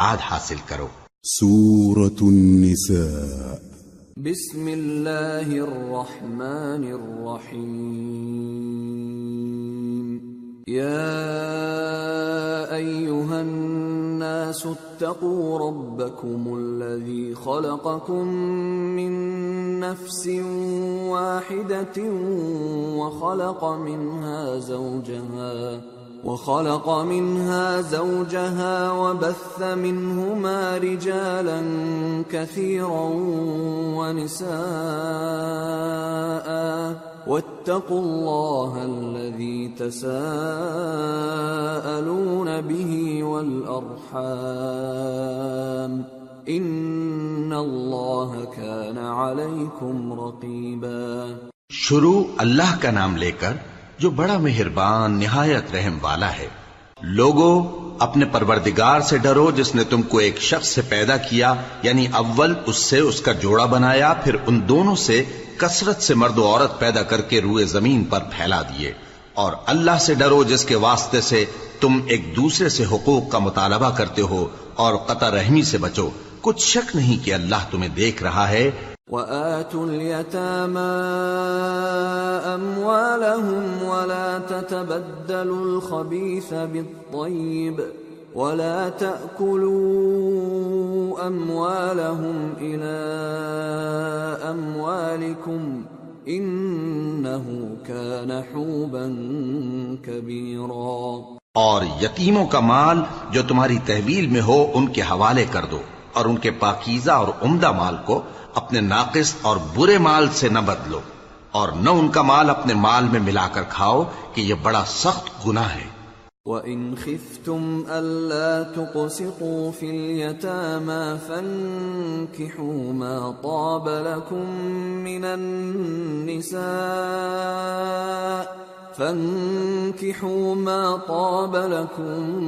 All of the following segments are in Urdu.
آد حاصل کرو۔ سورة النساء۔ بسم الله الرحمن الرحيم يا أيها الناس اتقوا ربكم الذي خلقكم من نفس واحدة وخلق منها زوجها۔ وخلق منها زوجها وبث منهما رجالا كثيرا ونساء. واتقوا الله الذي تساءلون به والأرحام. إن الله كان عليكم رقيبا. شروع اللہ کا نام لے کر جو بڑا مہربان، نہایت رحم والا ہے۔ لوگو، اپنے پروردگار سے ڈرو جس نے تم کو ایک شخص سے پیدا کیا یعنی اول اس سے اس کا جوڑا بنایا، پھر ان دونوں سے کثرت سے مرد و عورت پیدا کر کے روئے زمین پر پھیلا دیے۔ اور اللہ سے ڈرو جس کے واسطے سے تم ایک دوسرے سے حقوق کا مطالبہ کرتے ہو، اور قطع رحمی سے بچو۔ کچھ شک نہیں کہ اللہ تمہیں دیکھ رہا ہے۔ وآتوا اليتامى أموالهم ولا تتبدلوا الخبيث بالطيب ولا تأكلوا أموالهم إلى أموالكم إنه كان حوبا كبيرا اور یتیموں کا مال جو تمہاری تحویل میں ہو ان کے حوالے کر دو اور ان کے پاکیزہ اور عمدہ مال کو اپنے ناقص اور برے مال سے نہ بدلو اور نہ ان کا مال اپنے مال میں ملا کر کھاؤ کہ یہ بڑا سخت گناہ ہے۔ وَإِنْ خِفْتُمْ أَلَّا تُقْسِطُوا فِي الْيَتَامَى فَانكِحُوا مَا طَابَ لَكُم مِّنَ النِّسَاءِ فانكحوا ما طاب لكم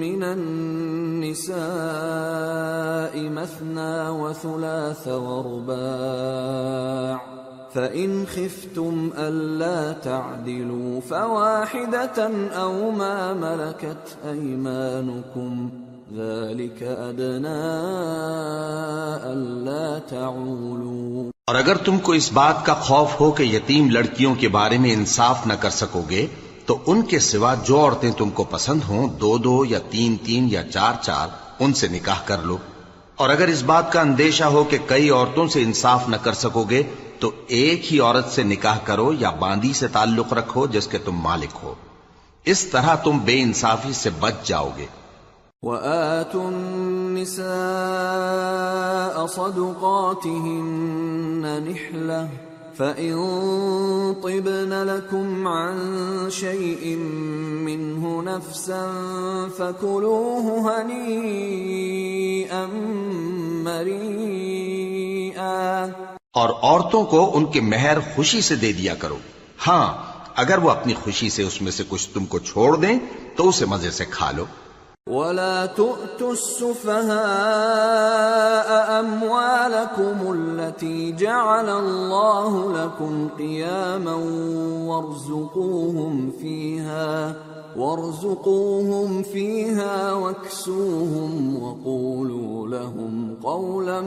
من النساء مثنى وثلاث ورباع فإن خفتم ألا تعدلوا فواحدة أو ما ملكت أيمانكم ذلك ألا تعولوا. اور اگر تم کو اس بات کا خوف ہو کہ یتیم لڑکیوں کے بارے میں انصاف نہ کر سکو گے تو ان کے سوا جو عورتیں تم کو پسند ہوں، دو دو یا تین تین یا چار چار، ان سے نکاح کر لو۔ اور اگر اس بات کا اندیشہ ہو کہ کئی عورتوں سے انصاف نہ کر سکو گے تو ایک ہی عورت سے نکاح کرو یا باندی سے تعلق رکھو جس کے تم مالک ہو۔ اس طرح تم بے انصافی سے بچ جاؤ گے وآتوا النساء صدقاتهن نحلة، فإن طبن لكم عن شيء منه نفسا فكلوه هنيئا مريئا۔ اور عورتوں کو ان کے مہر خوشی سے دے دیا کرو۔ ہاں اگر وہ اپنی خوشی سے اس میں سے کچھ تم کو چھوڑ دیں، تو اسے مزے سے کھا لو۔ ولا تؤتوا السفهاء أموالكم التي جعل الله لكم قياما وارزقوهم فيها وارزقوهم فيها واكسوهم وقولوا لهم قولا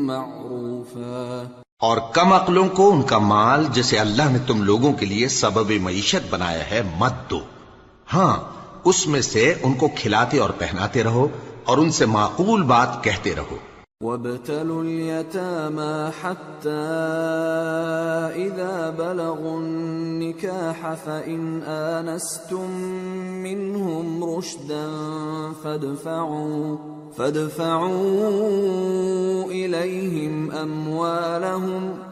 معروفا۔ اور کم عقلوں کو ان کا مال جسے اللہ نے تم لوگوں کے لیے سبب معیشت بنایا ہے مت دو۔ ہاں اس میں سے ان کو کھلاتے اور پہناتے رہو اور ان سے معقول بات کہتے رہو۔ وابتلوا اليتامى حتى إذا بلغوا النكاح فإن آنستم منهم رشدا فادفعوا فادفعوا إليهم أموالهم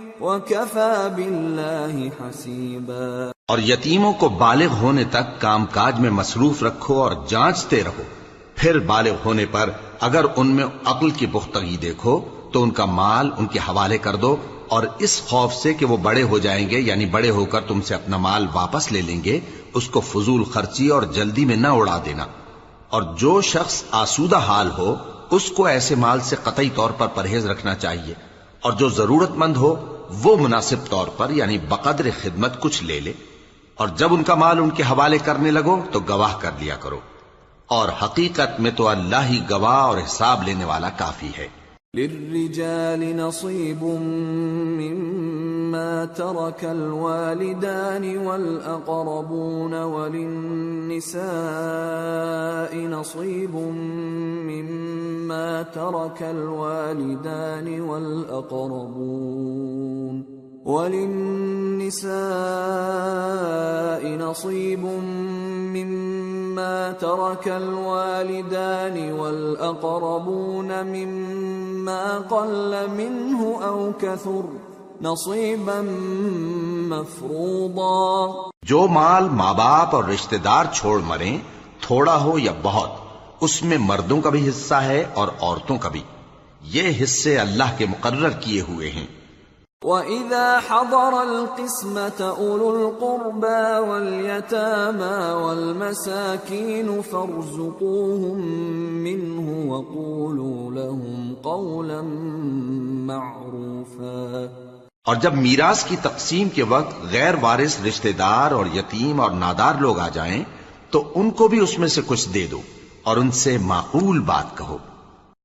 وكفى بالله حسيبا اور یتیموں کو بالغ ہونے تک کام کاج میں مصروف رکھو اور جانچتے رہو۔ پھر بالغ ہونے پر اگر ان میں عقل کی پختگی دیکھو، تو ان کا مال ان کے حوالے کر دو اور اس خوف سے کہ وہ بڑے ہو جائیں گے یعنی بڑے ہو کر تم سے اپنا مال واپس لے لیں گے، اس کو فضول خرچی اور جلدی میں نہ اڑا دینا۔ اور جو شخص آسودہ حال ہو، اس کو ایسے مال سے قطعی طور پر پرہیز رکھنا چاہیے۔ اور جو ضرورت مند ہو وہ مناسب طور پر یعنی بقدر خدمت کچھ لے لے اور جب ان کا مال ان کے حوالے کرنے لگو تو گواہ کر لیا کرو۔ اور حقیقت میں تو اللہ ہی گواہ اور حساب لینے والا کافی ہے۔ للرجال نصيب مما ترك الوالدان والأقربون وللنساء نصيب مما ترك الوالدان والأقربون وللنساء نصيب مما ترك الوالدان والأقربون مما قل منه أو كثر نصيبا مفروضا۔ جو مال ماں باپ اور رشتہ دار چھوڑ مریں تھوڑا ہو یا بہت اس میں مردوں کا بھی حصہ ہے اور عورتوں کا بھی۔ یہ حصے اللہ کے مقرر کیے ہوئے ہیں۔ وَإِذَا حَضَرَ الْقِسْمَةَ أُولُو الْقُرْبَى وَالْيَتَامَى وَالْمَسَاكِينُ فَارْزُقُوهُم مِّنْهُ وَقُولُوا لَهُمْ قَوْلًا مَّعْرُوفًا۔ اور جب میراث کی تقسیم کے وقت غیر وارث رشتہ دار اور یتیم اور نادار لوگ آ جائیں، تو ان کو بھی اس میں سے کچھ دے دو اور ان سے معقول بات کہو۔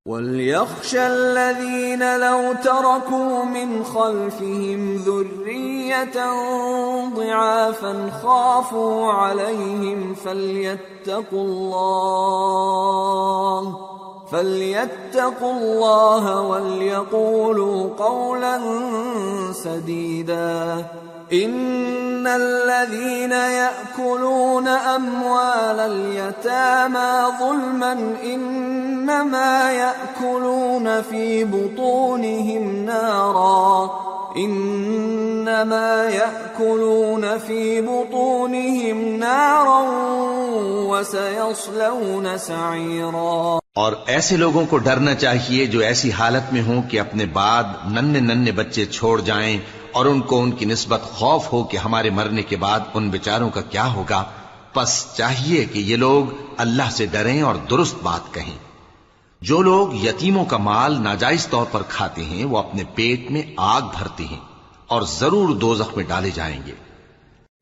وَلْيَخْشَ الَّذِينَ لَوْ تَرَكُوا مِنْ خَلْفِهِمْ ذُرِّيَّةً ضِعَافًا خَافُوا عَلَيْهِمْ فَلْيَتَّقُوا اللَّهَ فَلْيَتَّقُوا اللَّهَ وَلْيَقُولُوا قَوْلًا سَدِيدًا ان الذين ياكلون اموال اليتامى ظلما انما ياكلون في بطونهم نارا انما ياكلون في بطونهم نارا وسيصلون سعيرا اور ایسے لوگوں کو ڈرنا چاہیے جو ایسی حالت میں ہوں کہ اپنے بعد ننے ننے بچے چھوڑ جائیں اور ان کو ان کی نسبت خوف ہو کہ ہمارے مرنے کے بعد ان بیچاروں کا کیا ہوگا۔ پس چاہیے کہ یہ لوگ اللہ سے ڈریں اور درست بات کہیں۔ جو لوگ یتیموں کا مال ناجائز طور پر کھاتے ہیں، وہ اپنے پیٹ میں آگ بھرتے ہیں اور ضرور دو میں ڈالے جائیں گے۔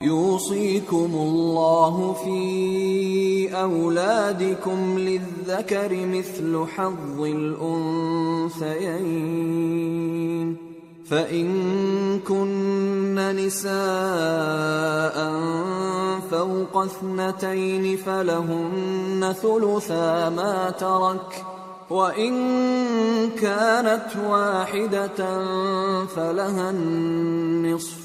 يوصيكم الله في أولادكم للذكر مثل حظ الأنثيين. فَإِن كُنَّ نِسَاءً فَوْقَ اثْنَتَيْنِ فَلَهُنَّ ثُلُثَا مَا تَرَكَ. وَإِن كَانَتْ وَاحِدَةً فَلَهَا النِّصْفُ.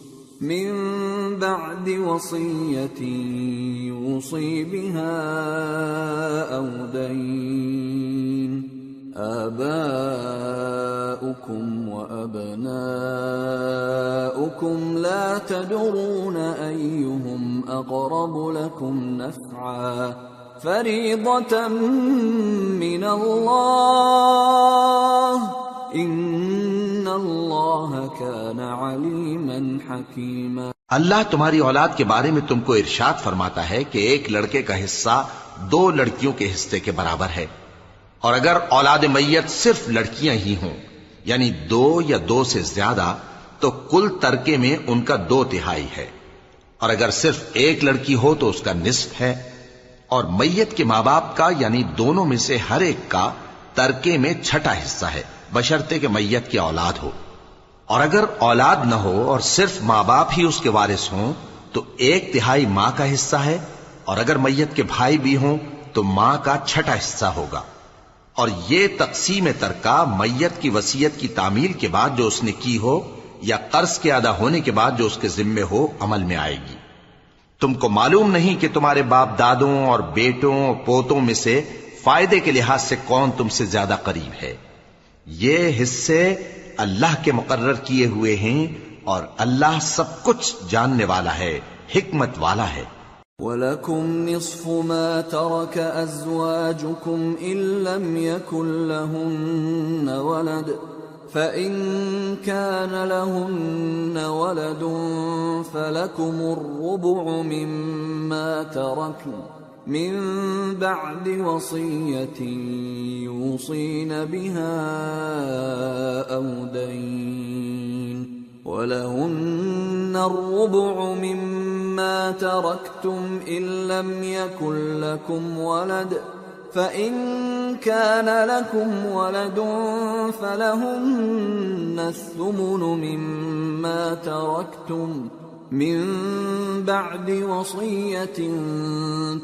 من بعد وصية يوصي بها أو دين. آباؤكم وأبناؤكم لا تدرون أيهم أقرب لكم نفعا. فريضة من الله. إن الله كان عليما حكيما اللہ تمہاری اولاد کے بارے میں تم کو ارشاد فرماتا ہے کہ ایک لڑکے کا حصہ دو لڑکیوں کے حصے کے برابر ہے۔ اور اگر اولاد میت صرف لڑکیاں ہی ہوں یعنی دو یا دو سے زیادہ، تو کل ترکے میں ان کا دو تہائی ہے۔ اور اگر صرف ایک لڑکی ہو تو اس کا نصف ہے۔ اور میت کے ماں باپ کا یعنی دونوں میں سے ہر ایک کا ترکے میں چھٹا حصہ ہے، بشرطے کے میت کی اولاد ہو۔ اور اگر اولاد نہ ہو اور صرف ماں باپ ہی اس کے وارث ہوں، تو ایک تہائی ماں کا حصہ ہے۔ اور اگر میت کے بھائی بھی ہوں، تو ماں کا چھٹا حصہ ہوگا۔ اور یہ تقسیم ترکا میت کی وسیعت کی تعمیل کے بعد جو اس نے کی ہو، یا قرض کے ادا ہونے کے بعد جو اس کے ذمے ہو، عمل میں آئے گی۔ تم کو معلوم نہیں کہ تمہارے باپ دادوں اور بیٹوں اور پوتوں میں سے فائدے کے لحاظ سے کون تم سے زیادہ قریب ہے۔ یہ حصے اللہ کے مقرر کیے ہوئے ہیں اور اللہ سب کچھ جاننے والا ہے، حکمت والا ہے۔ ولكم نصف ما ترك أزواجكم إن لم يكن لهن ولد فإن كان لهن ولد فلكم الربع مما تركن من بعد وصية يوصين بها أو دين ولهن الربع مما تركتم إن لم يكن لكم ولد فإن كان لكم ولد فلهن الثمن مما تركتم من بعد وصية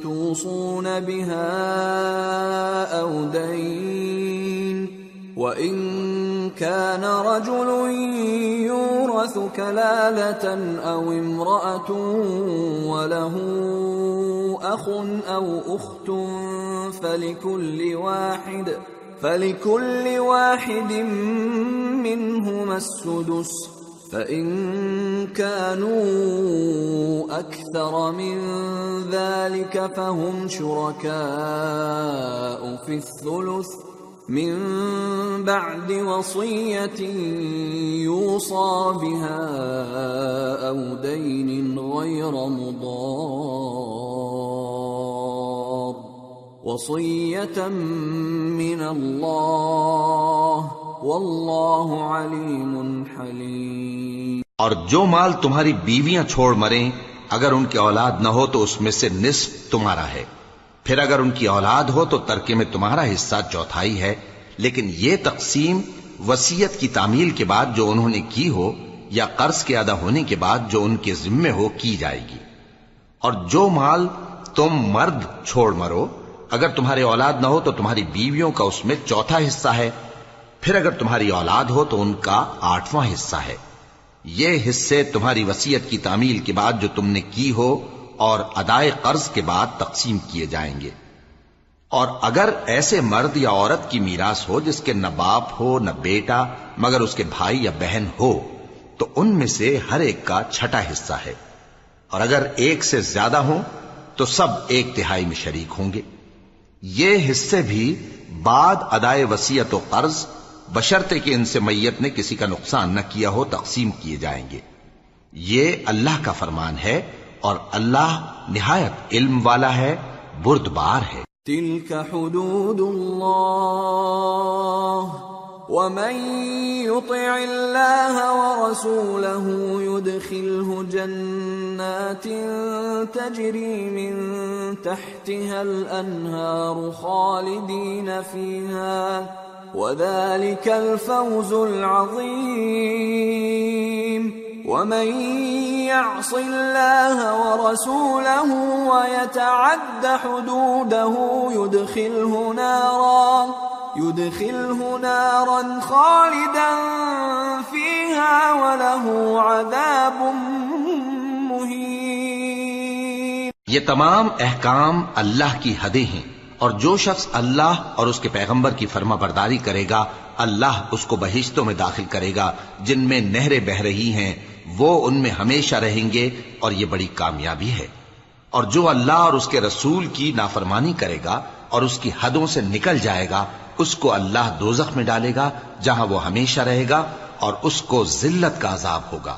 توصون بها أو دين وَإِن كَانَ رَجُلٌ يُورَثُ كَلَالَةً أَوْ امْرَأَةٌ وَلَهُ أَخٌ أَوْ أُخْتٌ فَلِكُلِّ وَاحِدٍ فَلِكُلِّ وَاحِدٍ مِّنْهُمَا السُّدُسُ فَإِن كَانُوا أَكْثَرَ مِن ذَلِكَ فَهُمْ شُرَكَاءُ فِي الثُّلُثِ من بعد وصية يوصى بها أو دين غير مضار وصية من الله والله عليم حليم اور جو مال تمہاری بیویاں چھوڑ مریں، اگر ان کی اولاد نہ ہو تو اس میں سے نصف تمہارا ہے۔ پھر اگر ان کی اولاد ہو تو ترکے میں تمہارا حصہ چوتھائی ہے۔ لیکن یہ تقسیم وسیعت کی تعمیل کے بعد جو انہوں نے کی ہو یا قرض کے ادا ہونے کے بعد جو ان کے ذمے ہو کی جائے گی۔ اور جو مال تم مرد چھوڑ مرو، اگر تمہاری اولاد نہ ہو تو تمہاری بیویوں کا اس میں چوتھا حصہ ہے۔ پھر اگر تمہاری اولاد ہو تو ان کا آٹھواں حصہ ہے۔ یہ حصے تمہاری وسیعت کی تعمیل کے بعد جو تم نے کی ہو اور ادائے قرض کے بعد تقسیم کیے جائیں گے۔ اور اگر ایسے مرد یا عورت کی میراث ہو جس کے نہ باپ ہو، نہ بیٹا، مگر اس کے بھائی یا بہن ہو، تو ان میں سے ہر ایک کا چھٹا حصہ ہے۔ اور اگر ایک سے زیادہ ہوں تو سب ایک تہائی میں شریک ہوں گے۔ یہ حصے بھی بعد ادائے وسیعت و قرض بشرتے کہ ان سے میت نے کسی کا نقصان نہ کیا ہو، تقسیم کیے جائیں گے۔ یہ اللہ کا فرمان ہے اور اللہ نہایت علم والا ہے، بردبار ہے۔ تلك حدود الله ومن يطع الله ورسوله يدخله جنات تجري من تحتها الأنهار خالدين فيها وذلك الفوز العظيم. ومن يعص الله ورسوله ويتعد حدوده يدخله نارا يدخله نارا خالدا فيها وله عذاب مهين. یہ تمام احکام اللہ کی حدیں ہیں۔ اور جو شخص اللہ اور اس کے پیغمبر کی فرما برداری کرے گا، اللہ اس کو بہشتوں میں داخل کرے گا، جن میں نہریں بہ رہی ہیں، وہ ان میں ہمیشہ رہیں گے اور یہ بڑی کامیابی ہے۔ اور جو اللہ اور اس کے رسول کی نافرمانی کرے گا اور اس کی حدوں سے نکل جائے گا، اس کو اللہ دوزخ میں ڈالے گا، جہاں وہ ہمیشہ رہے گا اور اس کو ذلت کا عذاب ہوگا۔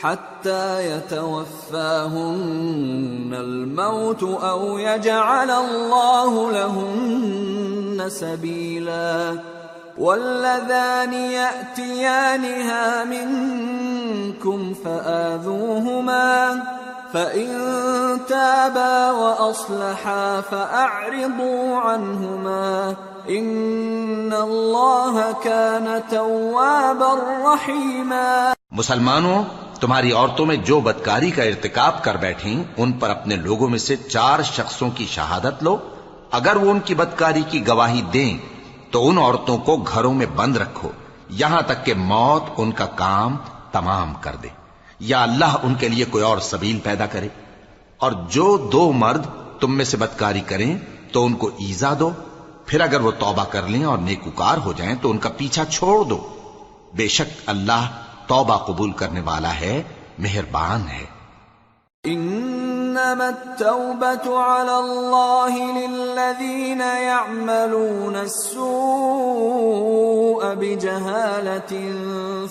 حَتَّى يَتَوَفَّاهُنَّ الْمَوْتُ أَوْ يَجْعَلَ اللَّهُ لَهُنَّ سَبِيلًا واللذان يأتيانها منكم فآذوهما فإن تابا وأصلحا فأعرضوا عنهما إن الله كان توابا رحيما مسلمانوں، تمہاری عورتوں میں جو بدکاری کا ارتکاب کر بیٹھیں، ان پر اپنے لوگوں میں سے چار شخصوں کی شہادت لو۔ اگر وہ ان کی بدکاری کی گواہی دیں، تو ان عورتوں کو گھروں میں بند رکھو۔ یہاں تک کہ موت ان کا کام تمام کر دے۔ یا اللہ ان کے لیے کوئی اور سبیل پیدا کرے۔ اور جو دو مرد تم میں سے بدکاری کریں، تو ان کو ایزا دو۔ پھر اگر وہ توبہ کر لیں اور نیکوکار ہو جائیں، تو ان کا پیچھا چھوڑ دو۔ بے شک اللہ توبہ قبول کرنے والا ہے، مہربان ہے۔ انما التوبة على الله للذين يعملون السوء بجهالة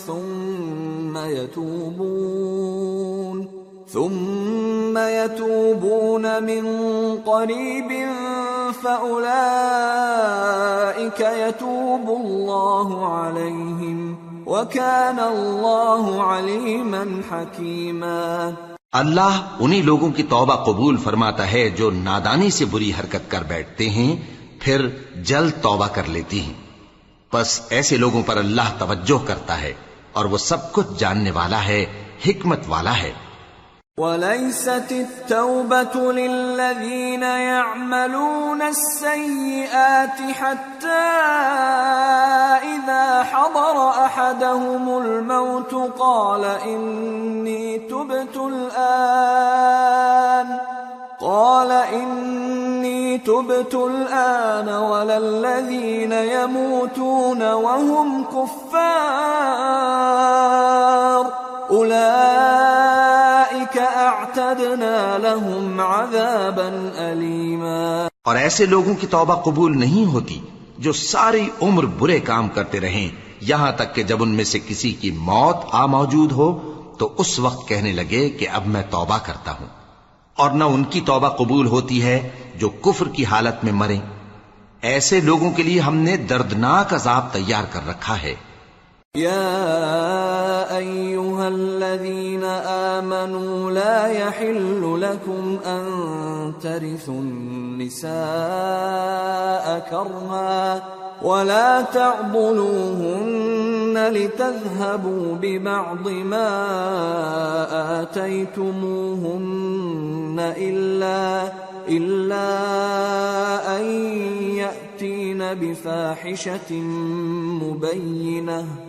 ثم يتوبون ثم يتوبون من قريب فأولئك يتوب الله عليهم۔ وَكَانَ اللَّهُ عَلِيمًا حَكِيمًا اللہ انہی لوگوں کی توبہ قبول فرماتا ہے جو نادانی سے بری حرکت کر بیٹھتے ہیں، پھر جلد توبہ کر لیتی ہیں۔ بس ایسے لوگوں پر اللہ توجہ کرتا ہے اور وہ سب کچھ جاننے والا ہے، حکمت والا ہے۔ وليست التوبة للذين يعملون السيئات حتى إذا حضر أحدهم الموت قال إني تبت الآن قال إني تبت الآن ولا الذين يموتون وهم كفار أولئك أعتدنا لهم عذابا أليما۔ اور ایسے لوگوں کی توبہ قبول نہیں ہوتی جو ساری عمر برے کام کرتے رہیں۔ یہاں تک کہ جب ان میں سے کسی کی موت آ موجود ہو، تو اس وقت کہنے لگے کہ اب میں توبہ کرتا ہوں۔ اور نہ ان کی توبہ قبول ہوتی ہے جو کفر کی حالت میں مریں۔ ایسے لوگوں کے لیے ہم نے دردناک عذاب تیار کر رکھا ہے۔ يا أيها الذين آمنوا لا يحل لكم أن ترثوا النساء كرها ولا تعضلوهن لتذهبوا ببعض ما آتيتموهن إلا إلا أن يأتين بفاحشة مبينة.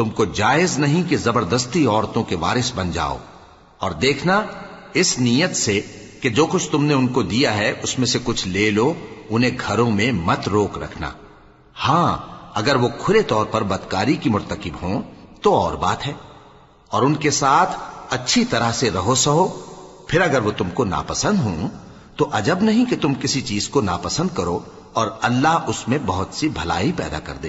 تم کو جائز نہیں کہ زبردستی عورتوں کے وارث بن جاؤ۔ اور دیکھنا، اس نیت سے کہ جو کچھ تم نے ان کو دیا ہے، اس میں سے کچھ لے لو، انہیں گھروں میں مت روک رکھنا۔ ہاں اگر وہ کھلے طور پر بدکاری کی مرتکب ہوں، تو اور بات ہے۔ اور ان کے ساتھ اچھی طرح سے رہو سہو۔ پھر اگر وہ تم کو ناپسند ہوں، تو عجب نہیں کہ تم کسی چیز کو ناپسند کرو اور اللہ اس میں بہت سی بھلائی پیدا کر دے۔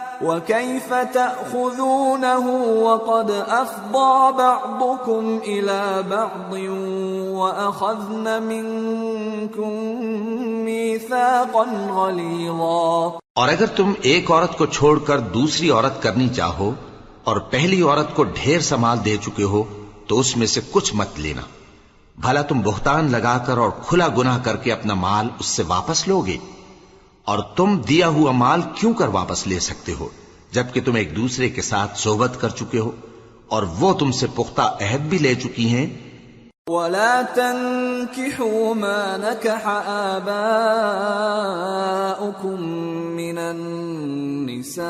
وكيف تأخذونه وقد أفضى بعضكم إلى بعض وأخذن منكم ميثاقا غليظا اور اگر تم ایک عورت کو چھوڑ کر دوسری عورت کرنی چاہو اور پہلی عورت کو ڈھیر سمال دے چکے ہو، تو اس میں سے کچھ مت لینا۔ بھلا تم بہتان لگا کر اور کھلا گناہ کر کے اپنا مال اس سے واپس لوگے۔ اور تم دیا ہوا مال کیوں کر واپس لے سکتے ہو جبکہ تم ایک دوسرے کے ساتھ صحبت کر چکے ہو اور وہ تم سے پختہ عہد بھی لے چکی ہیں؟ ولا تنكحوا ما نكح آباؤكم من النساء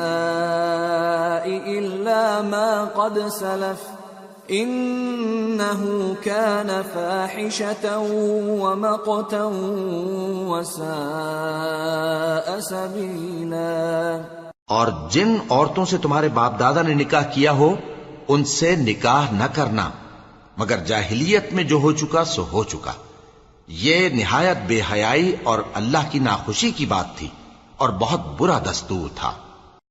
إلا ما قد سلف إنه كان فاحشة ومقتا وساء سبيلا. اور جن عورتوں سے تمہارے باپ دادا نے نکاح کیا ہو، ان سے نکاح نہ کرنا۔ مگر جاہلیت میں جو ہو چکا، سو ہو چکا۔ یہ نہایت بے حیائی اور اللہ کی ناخوشی کی بات تھی اور بہت برا دستور تھا۔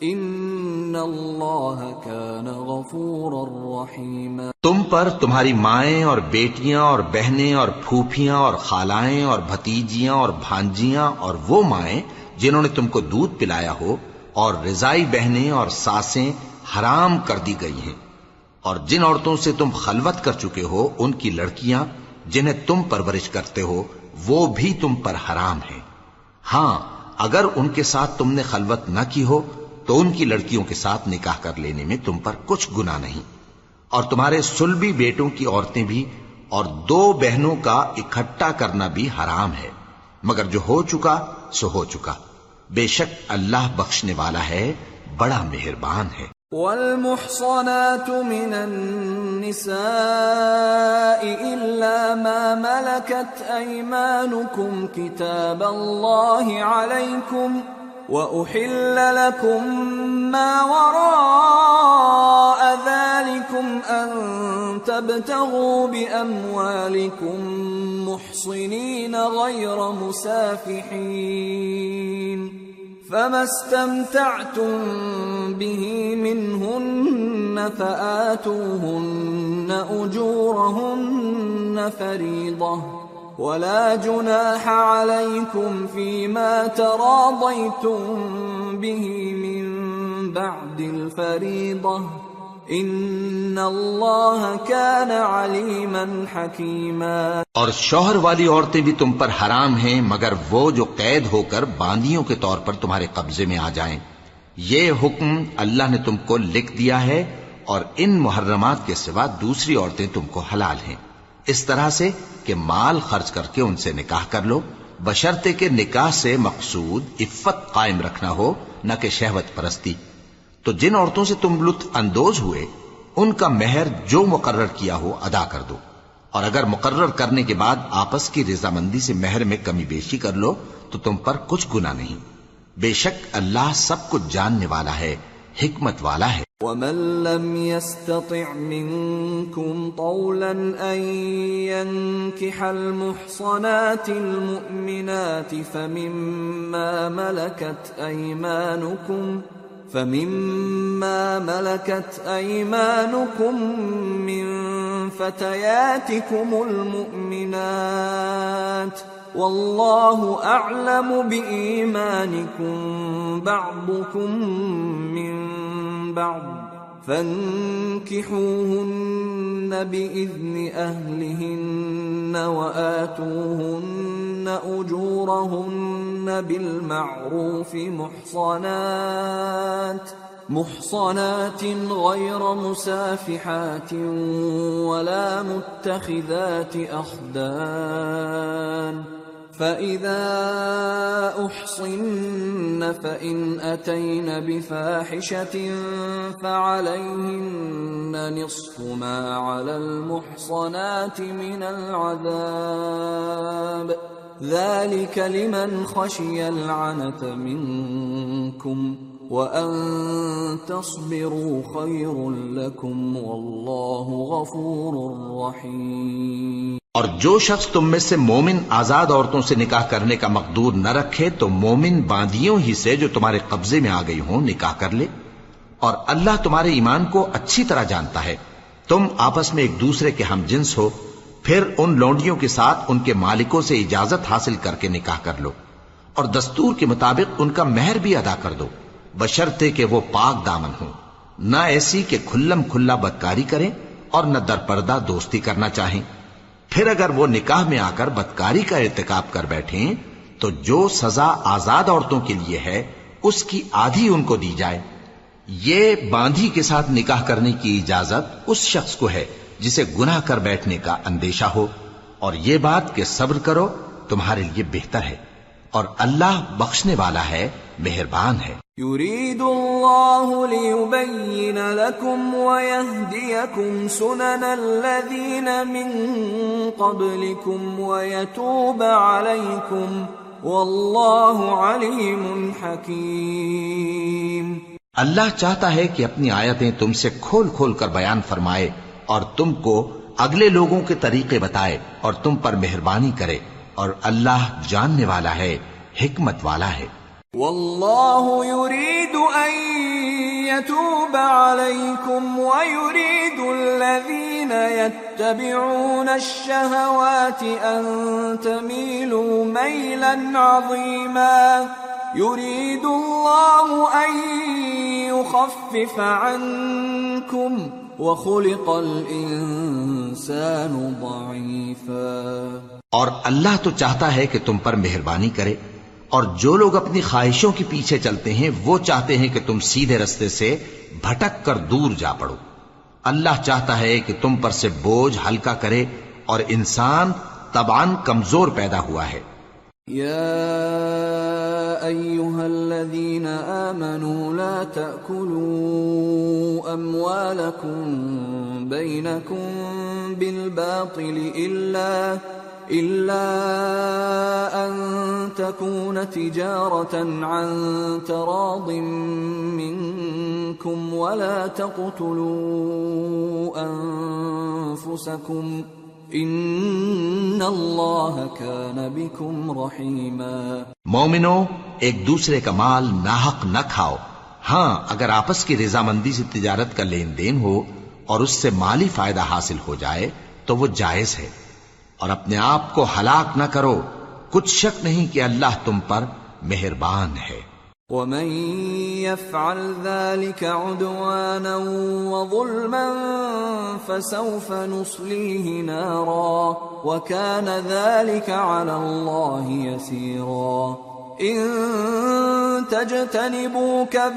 ان اللہ كان غفورا رحیما تم پر تمہاری مائیں اور بیٹیاں اور بہنیں اور پھوپھیاں اور خالائیں اور بھتیجیاں اور بھانجیاں اور وہ مائیں جنہوں نے تم کو دودھ پلایا ہو اور رضائی بہنیں اور ساسیں حرام کر دی گئی ہیں اور جن عورتوں سے تم خلوت کر چکے ہو، ان کی لڑکیاں جنہیں تم پرورش کرتے ہو، وہ بھی تم پر حرام ہیں۔ ہاں اگر ان کے ساتھ تم نے خلوت نہ کی ہو تو ان کی لڑکیوں کے ساتھ نکاح کر لینے میں تم پر کچھ گنا نہیں۔ اور تمہارے سلبی بیٹوں کی عورتیں بھی اور دو بہنوں کا اکٹھا کرنا بھی حرام ہے۔ مگر جو ہو چکا، سو ہو چکا۔ بے شک اللہ بخشنے والا ہے، بڑا مہربان ہے۔ والمحصنات من النساء إلا ما ملكت أيمانكم كتاب الله عليكم وَأُحِلَّ لَكُم مَّا وَرَاءَ ذَلِكُمْ أَن تَبْتَغُوا بِأَمْوَالِكُم مُّحْصِنِينَ غَيْرَ مُسَافِحِينَ فَمَا اسْتَمْتَعْتُم بِهِ مِنْهُنَّ فَآتُوهُنَّ أُجُورَهُنَّ فَرِيضَةً ولا جناح عليكم فيما تراضيتم به من بعد الفريضة. ان اللہ كان علیما حکیما اور شوہر والی عورتیں بھی تم پر حرام ہیں، مگر وہ جو قید ہو کر باندیوں کے طور پر تمہارے قبضے میں آ جائیں۔ یہ حکم اللہ نے تم کو لکھ دیا ہے اور ان محرمات کے سوا دوسری عورتیں تم کو حلال ہیں۔ اس طرح سے کہ مال خرچ کر کے ان سے نکاح کر لو بشرتے کے نکاح سے مقصود عفت قائم رکھنا ہو، نہ کہ شہوت پرستی۔ تو جن عورتوں سے تم لطف اندوز ہوئے، ان کا مہر جو مقرر کیا ہو ادا کر دو۔ اور اگر مقرر کرنے کے بعد آپس کی رضامندی سے مہر میں کمی بیشی کر لو، تو تم پر کچھ گنا نہیں۔ بے شک اللہ سب کچھ جاننے والا ہے۔ حکمت والا ہے۔ ومن لم يستطع منكم طولا أن ينكح المحصنات المؤمنات فمما ملكت أيمانكم فمما ملكت أيمانكم من فتياتكم المؤمنات والله أعلم بإيمانكم بعضكم من بعض فانكحوهن بإذن أهلهن وآتوهن أجورهن بالمعروف محصنات محصنات غير مسافحات ولا متخذات أخدان فَإِذَا أُحْصِنَّ فَإِنْ أَتَيْنَ بِفَاحِشَةٍ فَعَلَيْهِنَّ نِصْفُ مَا عَلَى الْمُحْصَنَاتِ مِنَ الْعَذَابِ ذَلِكَ لِمَنْ خَشِيَ العنة مِنْكُمْ وَأَن تَصْبِرُوا خَيْرٌ لَكُمْ وَاللَّهُ غَفُورٌ رَحِيمٌ اور جو شخص تم میں سے مومن آزاد عورتوں سے نکاح کرنے کا مقدور نہ رکھے تو مومن باندیوں ہی سے جو تمہارے قبضے میں آ گئی ہوں نکاح کر لے۔ اور اللہ تمہارے ایمان کو اچھی طرح جانتا ہے۔ تم آپس میں ایک دوسرے کے ہم جنس ہو۔ پھر ان لونڈیوں کے ساتھ ان کے مالکوں سے اجازت حاصل کر کے نکاح کر لو۔ اور دستور کے مطابق ان کا مہر بھی ادا کر دو۔ بشرتے کہ وہ پاک دامن ہوں۔ نہ ایسی کہ کھلم کھلا بدکاری کریں اور نہ در پردہ دوستی کرنا چاہیں۔ پھر اگر وہ نکاح میں آ کر بدکاری کا ارتکاب کر بیٹھیں، تو جو سزا آزاد عورتوں کے لیے ہے، اس کی آدھی ان کو دی جائے۔ یہ باندھی کے ساتھ نکاح کرنے کی اجازت اس شخص کو ہے جسے گناہ کر بیٹھنے کا اندیشہ ہو۔ اور یہ بات کہ صبر کرو تمہارے لیے بہتر ہے۔ اور اللہ بخشنے والا ہے مہربان ہے۔ يريد الله ليبين لكم ويهديكم سنن الذين من قبلكم ويتوب عليكم والله عليم حكيم اللہ چاہتا ہے کہ اپنی آیتیں تم سے کھول کھول کر بیان فرمائے اور تم کو اگلے لوگوں کے طریقے بتائے اور تم پر مہربانی کرے اور اللہ جاننے والا ہے حکمت والا ہے۔ والله يريد أن يتوب عليكم ويريد الذين يتبعون الشهوات أن تميلوا ميلا عظيما. يريد الله أن يخفف عنكم وخلق الإنسان ضعيفا. اور اللہ تو چاہتا ہے کہ تم پر مہربانی کرے اور جو لوگ اپنی خواہشوں کے پیچھے چلتے ہیں، وہ چاہتے ہیں کہ تم سیدھے رستے سے بھٹک کر دور جا پڑو۔ اللہ چاہتا ہے کہ تم پر سے بوجھ ہلکا کرے اور انسان تبان کمزور پیدا ہوا ہے۔ يا أيها الذين آمنوا لا تأكلوا أموالكم بينكم بالباطل إلا إلا أن تكون تجارة عن تراض منكم ولا تقتلوا أنفسكم ان اللہ کان بكم رحیما مومنو، ایک دوسرے کا مال ناحق نہ کھاؤ۔ ہاں اگر آپس کی رضامندی سے تجارت کا لین دین ہو اور اس سے مالی فائدہ حاصل ہو جائے، تو وہ جائز ہے۔ اور اپنے آپ کو ہلاک نہ کرو۔ کچھ شک نہیں کہ اللہ تم پر مہربان ہے۔ ومن يفعل ذلك عدوانا وظلما فسوف نصليه نارا وكان ذلك على الله يسيرا ان تجتنبوا كبائر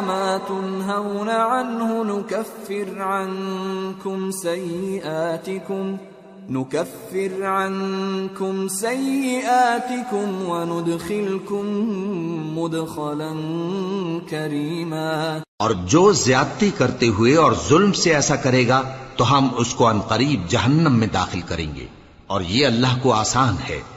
ما تنهون عنه نكفر عنكم سيئاتكم نكفر عنكم سيئاتكم وندخلكم مدخلا كريما اور جو زیادتی کرتے ہوئے اور ظلم سے ایسا کرے گا، تو ہم اس کو انقریب جہنم میں داخل کریں گے۔ اور یہ اللہ کو آسان ہے۔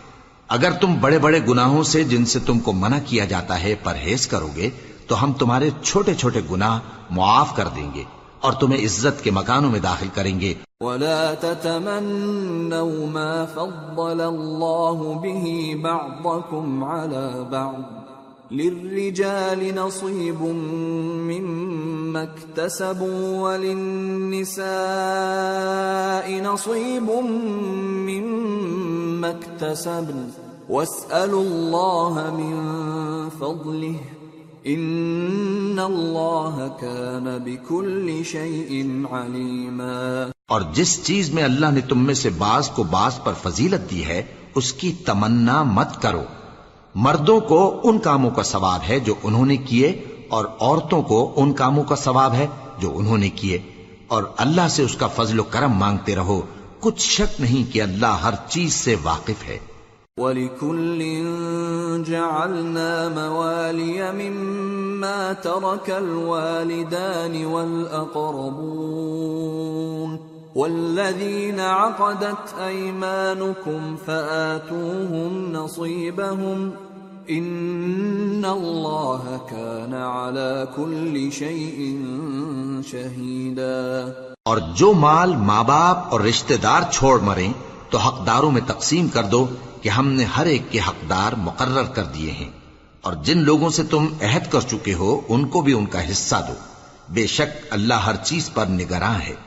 اگر تم بڑے بڑے گناہوں سے جن سے تم کو منع کیا جاتا ہے پرہیز کرو گے، تو ہم تمہارے چھوٹے چھوٹے گناہ معاف کر دیں گے اور تمہیں عزت کے مکانوں میں داخل کریں گے۔ ولا تتمنوا ما فضل الله به بعضكم على بعض۔ للرجال نصيب مما اكتسبوا وللنساء نصيب مما اكتسبوا واسألوا الله من فضله ان اللہ كان بكل شيء عليما اور جس چیز میں اللہ نے تم میں سے بعض کو بعض پر فضیلت دی ہے، اس کی تمنا مت کرو۔ مردوں کو ان کاموں کا ثواب ہے جو انہوں نے کیے اور عورتوں کو ان کاموں کا ثواب ہے جو انہوں نے کیے۔ اور اللہ سے اس کا فضل و کرم مانگتے رہو۔ کچھ شک نہیں کہ اللہ ہر چیز سے واقف ہے۔ ولكل جعلنا موالي مما ترك الوالدان والأقربون والذين عقدت أيمانكم فآتوهم نصيبهم إن الله كان على كل شيء شهيدا اور جو مال ماں باپ اور رشتہ دار چھوڑ مریں، تو حقداروں میں تقسیم کر دو کہ ہم نے ہر ایک کے حقدار مقرر کر دیے ہیں۔ اور جن لوگوں سے تم عہد کر چکے ہو، ان کو بھی ان کا حصہ دو۔ بے شک اللہ ہر چیز پر نگراں ہے۔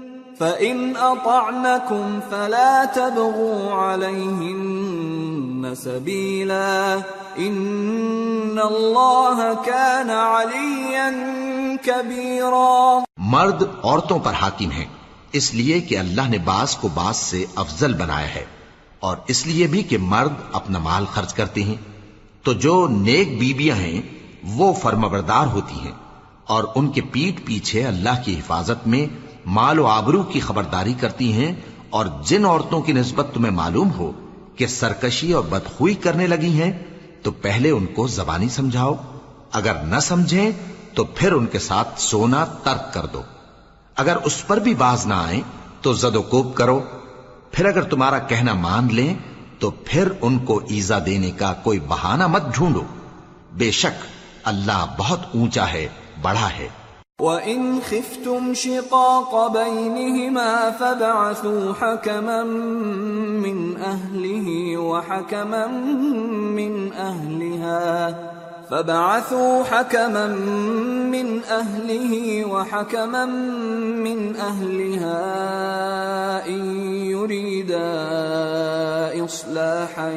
فإن أطعنكم فلا تبغوا عليهن سبيلا إن الله كان عليا كبيرا مرد عورتوں پر حاکم ہیں، اس لیے کہ اللہ نے باس کو باس سے افضل بنایا ہے۔ اور اس لیے بھی کہ مرد اپنا مال خرچ کرتے ہیں۔ تو جو نیک بیبیاں ہیں، وہ فرمبردار ہوتی ہیں۔ اور ان کے پیٹ پیچھے اللہ کی حفاظت میں مال و آبرو کی خبرداری کرتی ہیں اور جن عورتوں کی نسبت تمہیں معلوم ہو کہ سرکشی اور بدخوئی کرنے لگی ہیں، تو پہلے ان کو زبانی سمجھاؤ۔ اگر نہ سمجھیں، تو پھر ان کے ساتھ سونا ترک کر دو۔ اگر اس پر بھی باز نہ آئیں، تو زد و کوب کرو۔ پھر اگر تمہارا کہنا مان لیں، تو پھر ان کو ایزا دینے کا کوئی بہانہ مت ڈھونڈو۔ بے شک اللہ بہت اونچا ہے بڑا ہے۔ وَإِنْ خِفْتُمْ شِقَاقَ بَيْنِهِمَا فَبَعَثُوا حَكَمًا مِّنْ أَهْلِهِ وَحَكَمًا مِّنْ أَهْلِهَا فَبَعَثُوا حَكَمًا مِّنْ أَهْلِهِ وَحَكَمًا مِّنْ أَهْلِهَا إِن يُرِيدَا إِصْلَاحًا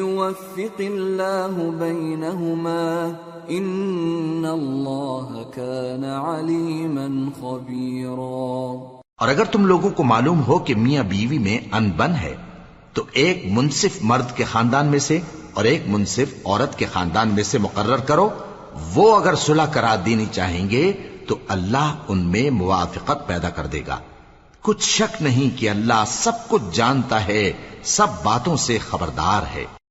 يُوَفِّقِ اللَّهُ بَيْنَهُمَا ان اللہ كان علیما خبیرا اور اگر تم لوگوں کو معلوم ہو کہ میاں بیوی میں ان بن ہے، تو ایک منصف مرد کے خاندان میں سے اور ایک منصف عورت کے خاندان میں سے مقرر کرو۔ وہ اگر صلح کرا دینی چاہیں گے، تو اللہ ان میں موافقت پیدا کر دے گا۔ کچھ شک نہیں کہ اللہ سب کچھ جانتا ہے، سب باتوں سے خبردار ہے۔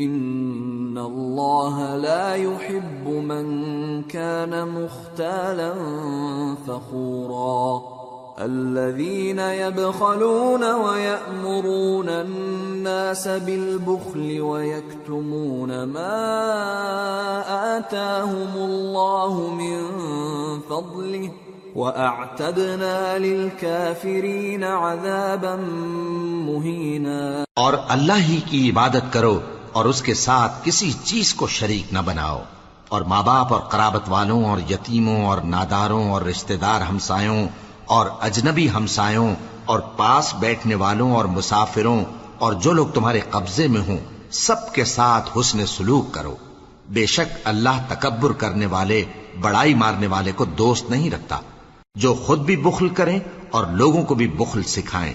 ان اللہ لا يحب من كان مختالا فخورا الذين يبخلون ويأمرون الناس بالبخل ويكتمون ما آتاهم الله من فضله وَأَعْتَدْنَا لِلْكَافِرِينَ عَذَابًا مُهِينًا اور اللہ ہی کی عبادت کرو اور اس کے ساتھ کسی چیز کو شریک نہ بناؤ۔ اور ماں باپ اور قرابت والوں اور یتیموں اور ناداروں اور رشتہ دار ہمسایوں اور اجنبی ہمسایوں اور پاس بیٹھنے والوں اور مسافروں اور جو لوگ تمہارے قبضے میں ہوں، سب کے ساتھ حسن سلوک کرو۔ بے شک اللہ تکبر کرنے والے، بڑائی مارنے والے کو دوست نہیں رکھتا۔ جو خود بھی بخل کریں اور لوگوں کو بھی بخل سکھائیں۔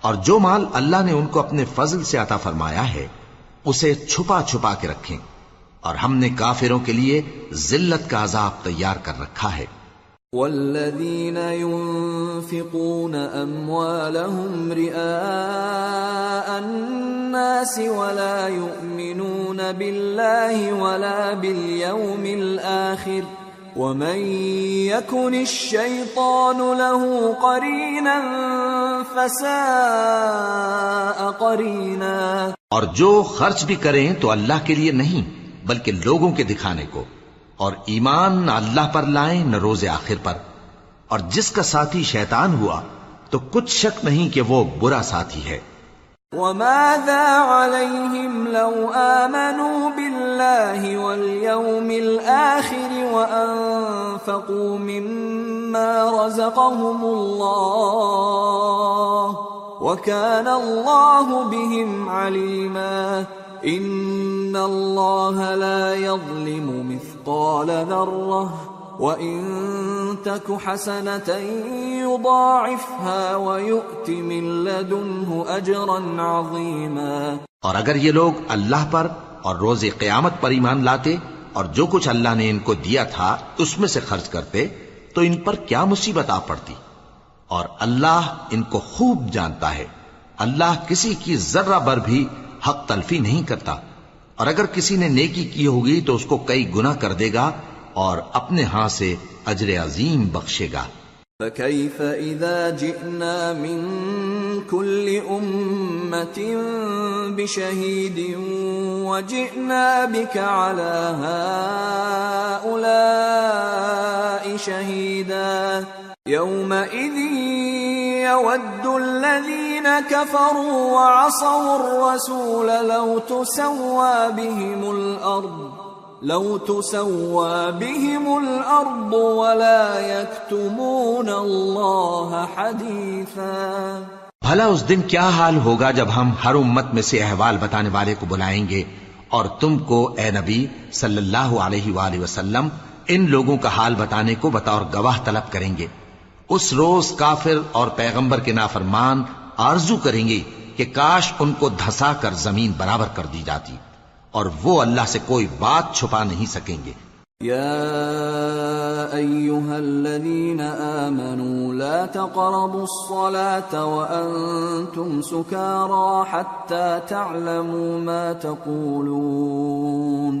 اور جو مال اللہ نے ان کو اپنے فضل سے عطا فرمایا ہے اسے چھپا چھپا کے رکھیں اور ہم نے کافروں کے لیے ذلت کا عذاب تیار کر رکھا ہے۔ والذين ينفقون أموالهم رئاء الناس ولا يؤمنون بالله ولا باليوم الآخر ومن يكن الشيطان له قرينا فساء قرينا اور جو خرچ بھی کریں تو اللہ کے لیے نہیں، بلکہ لوگوں کے دکھانے کو۔ اور ایمان نہ اللہ پر لائیں، نہ روز آخر پر۔ اور جس کا ساتھی شیطان ہوا، تو کچھ شک نہیں کہ وہ برا ساتھی ہے۔ وماذا عليهم لو آمنوا بالله واليوم الآخر وأنفقوا مما رزقهم الله وكان الله بهم عليما. إن الله لا يظلم مثقال ذرة وَإِن تَكُ حَسَنَةً يُضَاعِفْهَا وَيُؤْتِ مِن لَّدُنْهُ أَجْرًا عَظِيمًا. اور اگر یہ لوگ اللہ پر اور روز قیامت پر ایمان لاتے اور جو کچھ اللہ نے ان کو دیا تھا اس میں سے خرچ کرتے تو ان پر کیا مصیبت آ پڑتی؟ اور اللہ ان کو خوب جانتا ہے۔ اللہ کسی کی ذرہ بر بھی حق تلفی نہیں کرتا۔ اور اگر کسی نے نیکی کی ہوگی تو اس کو کئی گنا کر دے گا اور اپنے ہاں سے اجر عظیم بخشے گا۔ فكيف إذا جئنا من كل أمة بشهيد وجئنا بك على هؤلاء شهيدا يومئذ يود الذين كفروا وعصوا الرسول لو تسوى بهم الأرض، لو تسوى بهم ولا يكتمون الله حديثا۔ بھلا اس دن کیا حال ہوگا جب ہم ہر امت میں سے احوال بتانے والے کو بلائیں گے اور تم کو اے نبی صلی اللہ علیہ وآلہ وسلم ان لوگوں کا حال بتانے کو بطور گواہ طلب کریں گے۔ اس روز کافر اور پیغمبر کے نافرمان آرزو کریں گے کہ کاش ان کو دھسا کر زمین برابر کر دی جاتی اور وہ اللہ سے کوئی بات چھپا نہیں سکیں گے۔ يا ايها الذين امنوا لا تقربوا الصلاه وانتم سكارى حتى تعلموا ما تقولون۔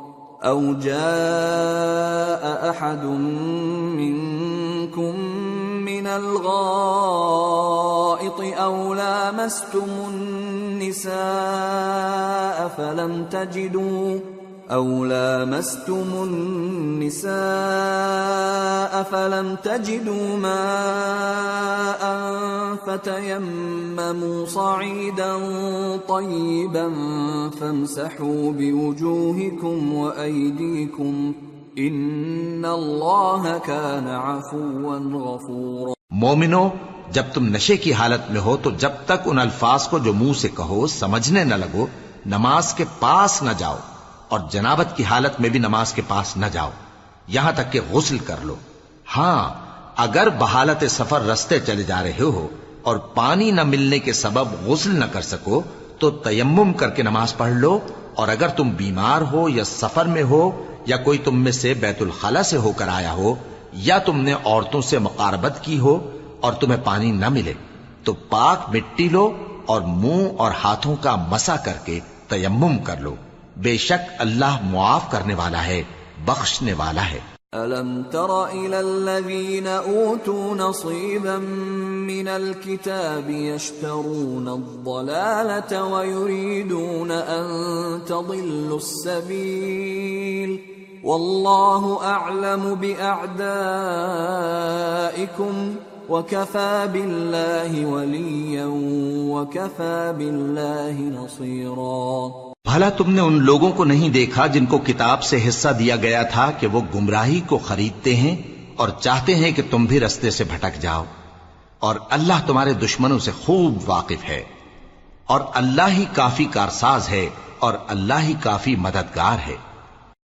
او جاء احد منكم من الغائط او لامستم النساء فلم تجدوا أو لامستم النساء فلم تجدوا ماء فتيمموا صعيدا طيبا فامسحوا بوجوهكم وأيديكم إن الله كان عفوا غفورا مومنو، جب تم نشے کی حالت میں ہو تو جب تک ان الفاظ کو جو منہ سے کہو، سمجھنے نہ لگو، نماز کے پاس نہ جاؤ۔ اور جنابت کی حالت میں بھی نماز کے پاس نہ جاؤ۔ یہاں تک کہ غسل کر لو۔ ہاں اگر بحالت سفر رستے چلے جا رہے ہو اور پانی نہ ملنے کے سبب غسل نہ کر سکو، تو تیمم کر کے نماز پڑھ لو۔ اور اگر تم بیمار ہو یا سفر میں ہو یا کوئی تم میں سے بیت الخلا سے ہو کر آیا ہو یا تم نے عورتوں سے مقاربت کی ہو اور تمہیں پانی نہ ملے، تو پاک مٹی لو اور منہ اور ہاتھوں کا مسا کر کے تیمم کر لو۔ بے شک اللہ معاف کرنے والا ہے، بخشنے والا ہے۔ ألم تر إلى الذين أوتوا نصيبا من الكتاب يشترون الضلالة ويريدون أن تضلوا السبيل والله أعلم بأعدائكم وكفى بالله وليا وكفى بالله نصيرا بھلا تم نے ان لوگوں کو نہیں دیکھا جن کو کتاب سے حصہ دیا گیا تھا کہ وہ گمراہی کو خریدتے ہیں اور چاہتے ہیں کہ تم بھی رستے سے بھٹک جاؤ۔ اور اللہ تمہارے دشمنوں سے خوب واقف ہے۔ اور اللہ ہی کافی کارساز ہے اور اللہ ہی کافی مددگار ہے۔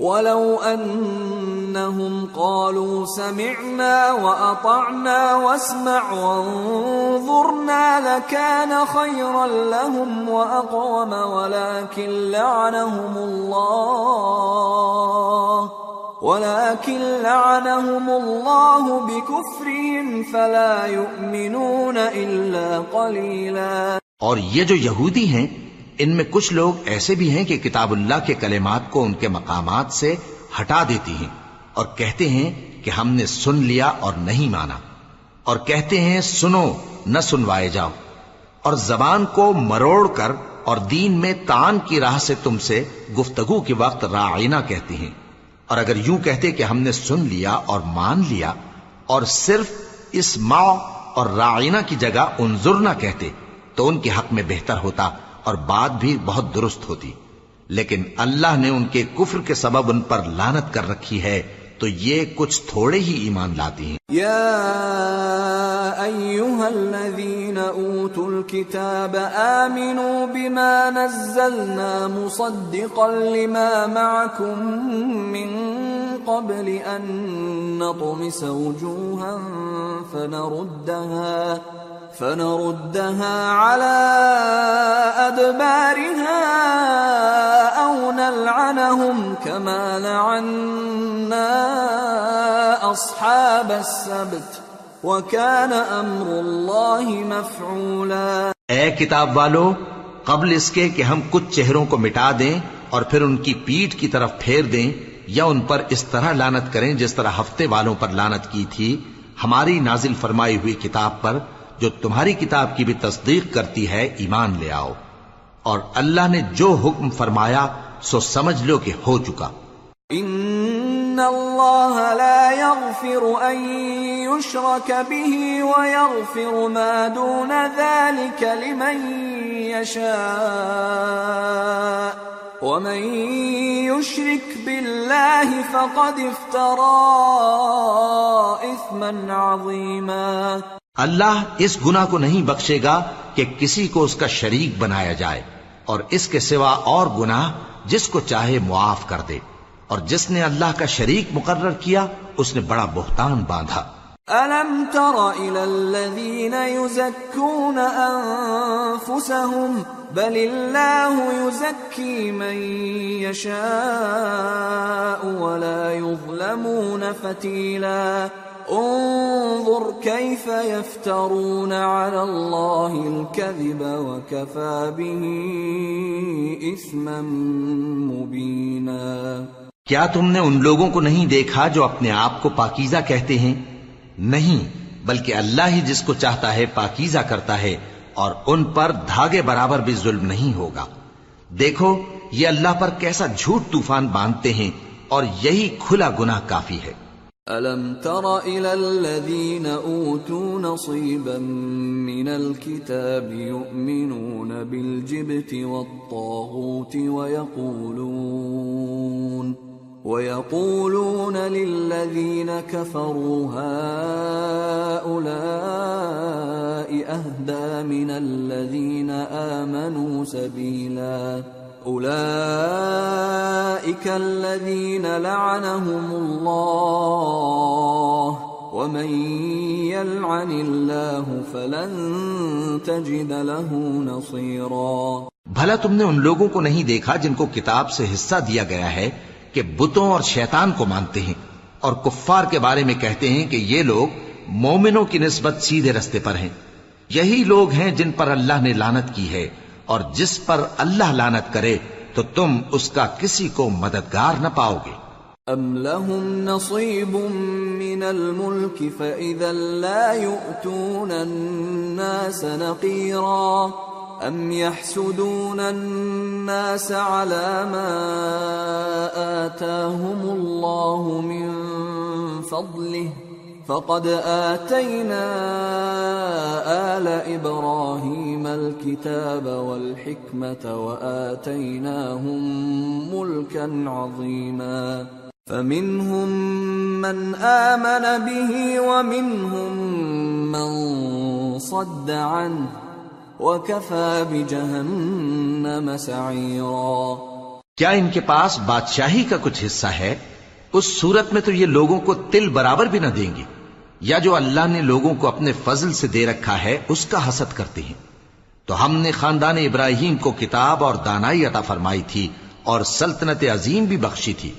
ولو أنهم قالوا سمعنا وأطعنا واسمع وانظرنا لكان خيرا لهم وأقوم ولكن لعنهم الله ولكن لعنهم الله بكفرهم فلا يؤمنون إلا قليلا اور یہ جو یہودی ہیں ان میں کچھ لوگ ایسے بھی ہیں کہ کتاب اللہ کے کلمات کو ان کے مقامات سے ہٹا دیتی ہیں اور کہتے ہیں کہ ہم نے سن لیا اور نہیں مانا اور کہتے ہیں سنو، نہ سنوائے جاؤ اور زبان کو مروڑ کر اور دین میں تان کی راہ سے تم سے گفتگو کے وقت رائنا کہتی ہیں اور اگر یوں کہتے کہ ہم نے سن لیا اور مان لیا اور صرف اس ماں اور رائنا کی جگہ انظر نہ کہتے تو ان کے حق میں بہتر ہوتا اور بات بھی بہت درست ہوتی۔ لیکن اللہ نے ان کے کفر کے سبب ان پر لانت کر رکھی ہے، تو یہ کچھ تھوڑے ہی ایمان لاتی ہیں۔ يا أيها الذين أوتوا الكتاب آمنوا بما نزلنا مصدقا لما معكم من قبل أن نطمس وجوها فنردها فنردها على أدبارها أو نلعنهم كما لعنا أصحاب السبت وكان أمر الله مفعولا. اے کتاب والو، قبل اس کے کہ ہم کچھ چہروں کو مٹا دیں اور پھر ان کی پیٹ کی طرف پھیر دیں یا ان پر اس طرح لانت کریں جس طرح ہفتے والوں پر لانت کی تھی، ہماری نازل فرمائی ہوئی کتاب پر جو تمہاری کتاب کی بھی تصدیق کرتی ہے، ایمان لے آؤ۔ اور اللہ نے جو حکم فرمایا، سو سمجھ لو کہ ہو چکا۔ إن الله لا يغفر أن يشرك به ويغفر ما دون ذلك لمن يشاء ومن يشرك بالله فقد افترى إثما عظيما اللہ اس گناہ کو نہیں بخشے گا کہ کسی کو اس کا شریک بنایا جائے، اور اس کے سوا اور گناہ جس کو چاہے معاف کر دے۔ اور جس نے اللہ کا شریک مقرر کیا، اس نے بڑا بہتان باندھا۔ ألم تر إلى الذين يزكون أنفسهم؟ بل الله يزكي من يشاء ولا يظلمون فتيلا۔ انظر كيف يفترون على الله الكذب وكفى به إثما مبينا. کیا تم نے ان لوگوں کو نہیں دیکھا جو اپنے آپ کو پاکیزہ کہتے ہیں؟ نہیں، بلکہ اللہ ہی جس کو چاہتا ہے پاکیزہ کرتا ہے اور ان پر دھاگے برابر بھی ظلم نہیں ہوگا۔ دیکھو، یہ اللہ پر کیسا جھوٹ طوفان باندھتے ہیں اور یہی کھلا گناہ کافی ہے۔ ألم تر إلى الذين أوتوا نصيبا من الكتاب يؤمنون بالجبت والطاغوت ويقولون ويقولون للذين كفروا هؤلاء أهدى من الذين آمنوا سبيلا أولئك الذين لعنهم الله ومن يلعن الله فلن تجد له نصيرا بھلا تم نے ان لوگوں کو نہیں دیکھا جن کو کتاب سے حصہ دیا گیا ہے کہ بتوں اور شیطان کو مانتے ہیں اور کفار کے بارے میں کہتے ہیں کہ یہ لوگ مومنوں کی نسبت سیدھے رستے پر ہیں۔ یہی لوگ ہیں جن پر اللہ نے لانت کی ہے۔ اور جس پر اللہ لانت کرے تو تم اس کا کسی کو مددگار نہ پاؤ گے۔ أم لهم نصيب من الملك فإذا لا يؤتون الناس نقيرا أم يحسدون الناس على ما آتاهم الله من فضله فقد آتينا آل إبراهيم الكتاب والحكمة وآتيناهم ملكا عظيما فمنهم من آمن به ومنهم من صد عنه وكفى بجهنم سعيرا کیا ان کے پاس بادشاہی کا کچھ حصہ ہے؟ اس صورت میں تو یہ لوگوں کو تل برابر بھی نہ دیں گے۔ یا جو اللہ نے لوگوں کو اپنے فضل سے دے رکھا ہے، اس کا حسد کرتے ہیں۔ تو ہم نے خاندان ابراہیم کو کتاب اور دانائی عطا فرمائی تھی اور سلطنت عظیم بھی بخشی تھی۔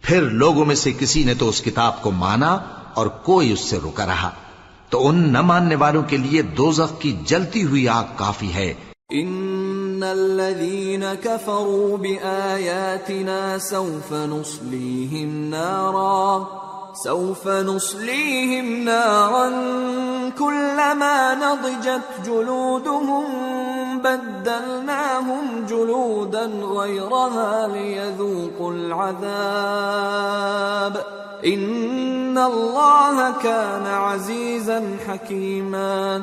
پھر لوگوں میں سے کسی نے تو اس کتاب کو مانا اور کوئی اس سے رکا رہا۔ تو ان نہ ماننے والوں کے لیے دوزخ کی جلتی ہوئی آگ کافی ہے۔ ان الذين كفروا باياتنا سوف نصليهم نارا سوف نصليهم نارا كلما نضجت جلودهم بدلناهم جلودا غيرها ليذوقوا العذاب ان الله كان عزيزا حكيما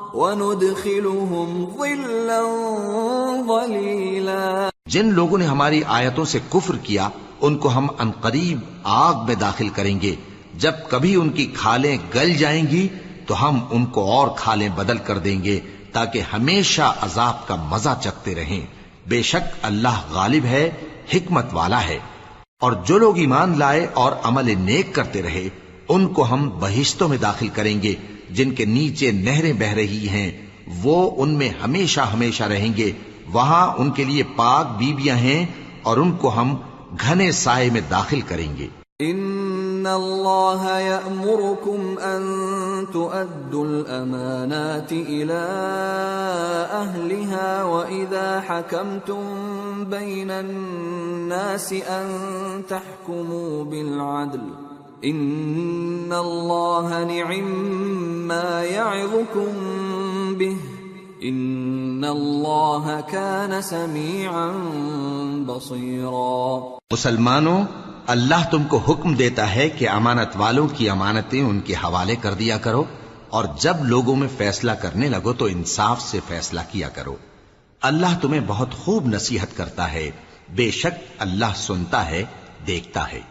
وندخلهم ظلا ظليلا۔ جن لوگوں نے ہماری آیتوں سے کفر کیا، ان کو ہم انقریب آگ میں داخل کریں گے۔ جب کبھی ان کی کھالیں گل جائیں گی، تو ہم ان کو اور کھالیں بدل کر دیں گے، تاکہ ہمیشہ عذاب کا مزہ چکتے رہیں۔ بے شک اللہ غالب ہے، حکمت والا ہے۔ اور جو لوگ ایمان لائے اور عمل نیک کرتے رہے، ان کو ہم بہشتوں میں داخل کریں گے۔ جن کے نیچے نہریں بہ رہی ہیں، وہ ان میں ہمیشہ ہمیشہ رہیں گے۔ وہاں ان کے لیے پاک بیویاں ہیں اور ان کو ہم گھنے سائے میں داخل کریں گے۔ ان اللہ یأمرکم ان تؤدوا الامانات الى اہلها واذا حکمتم بین الناس ان تحکموا بالعدل ان اللہ نعم ما يعظكم به ان اللہ كان سمیعا بصیرا مسلمانوں، اللہ تم کو حکم دیتا ہے کہ امانت والوں کی امانتیں ان کے حوالے کر دیا کرو اور جب لوگوں میں فیصلہ کرنے لگو تو انصاف سے فیصلہ کیا کرو۔ اللہ تمہیں بہت خوب نصیحت کرتا ہے، بے شک اللہ سنتا ہے، دیکھتا ہے۔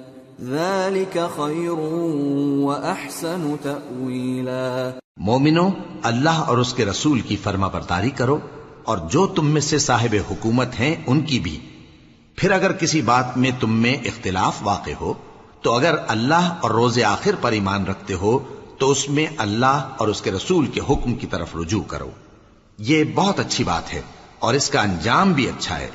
ذلك خير واحسن تاويلا مومنو، اللہ اور اس کے رسول کی فرما برداری کرو اور جو تم میں سے صاحب حکومت ہیں، ان کی بھی۔ پھر اگر کسی بات میں تم میں اختلاف واقع ہو، تو اگر اللہ اور روز آخر پر ایمان رکھتے ہو، تو اس میں اللہ اور اس کے رسول کے حکم کی طرف رجوع کرو۔ یہ بہت اچھی بات ہے اور اس کا انجام بھی اچھا ہے۔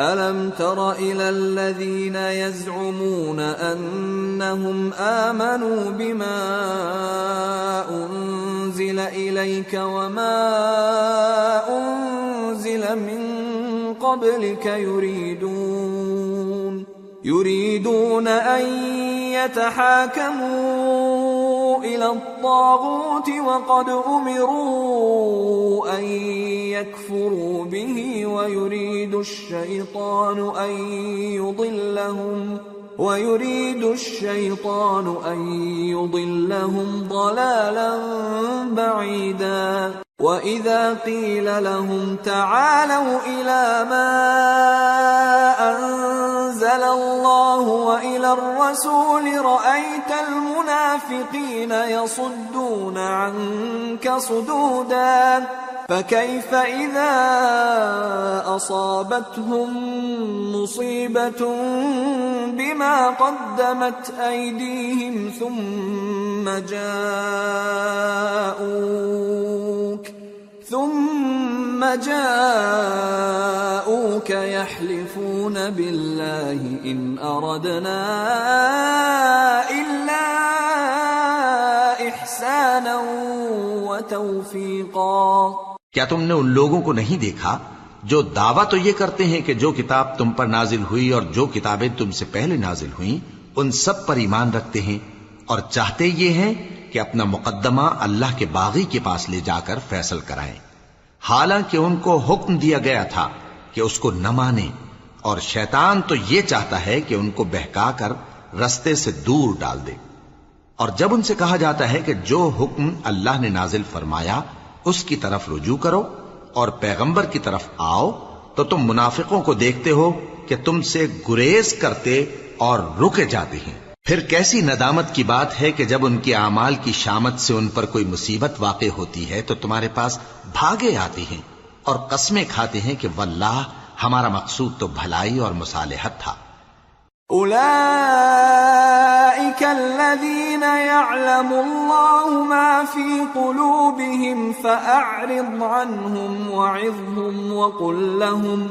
ألم تر إلى الذين يزعمون أنهم آمنوا بما أنزل إليك وما أنزل من قبلك يريدون يريدون أن يتحاكموا إلى الطاغوت وقد أمروا أن يكفروا به ويريد الشيطان أن يضلهم ويريد الشيطان أن يضلهم ضلالا بعيدا. وإذا قيل لهم تعالوا إلى ما أنزل أنزل الله وإلى الرسول رأيت المنافقين يصدون عنك صدودا فكيف إذا أصابتهم مصيبة بما قدمت أيديهم ثم جاءوك ثم جاءوك يحلفون بالله إن أردنا إلا إحسانا وتوفيقا. کیا تم نے ان لوگوں کو نہیں دیکھا؟ جو دعویٰ تو یہ کرتے ہیں کہ جو کتاب تم پر نازل ہوئی اور جو کتابیں تم سے پہلے نازل ہوئیں، ان سب پر ایمان رکھتے ہیں۔ اور چاہتے یہ ہیں کہ اپنا مقدمہ اللہ کے باغی کے پاس لے جا کر فیصل کرائیں۔ حالانکہ ان کو حکم دیا گیا تھا کہ اس کو نہ مانے اور شیطان تو یہ چاہتا ہے کہ ان کو بہکا کر رستے سے دور ڈال دے۔ اور جب ان سے کہا جاتا ہے کہ جو حکم اللہ نے نازل فرمایا، اس کی طرف رجوع کرو اور پیغمبر کی طرف آؤ، تو تم منافقوں کو دیکھتے ہو کہ تم سے گریز کرتے اور رکے جاتے ہیں۔ پھر کیسی ندامت کی بات ہے کہ جب ان کے اعمال کی شامت سے ان پر کوئی مصیبت واقع ہوتی ہے تو تمہارے پاس بھاگے آتے ہیں اور قسمیں کھاتے ہیں کہ واللہ، ہمارا مقصود تو بھلائی اور مصالحت تھا۔ أولئك الذين يعلم الله ما في قلوبهم فأعرض عنهم وعظهم وقل لهم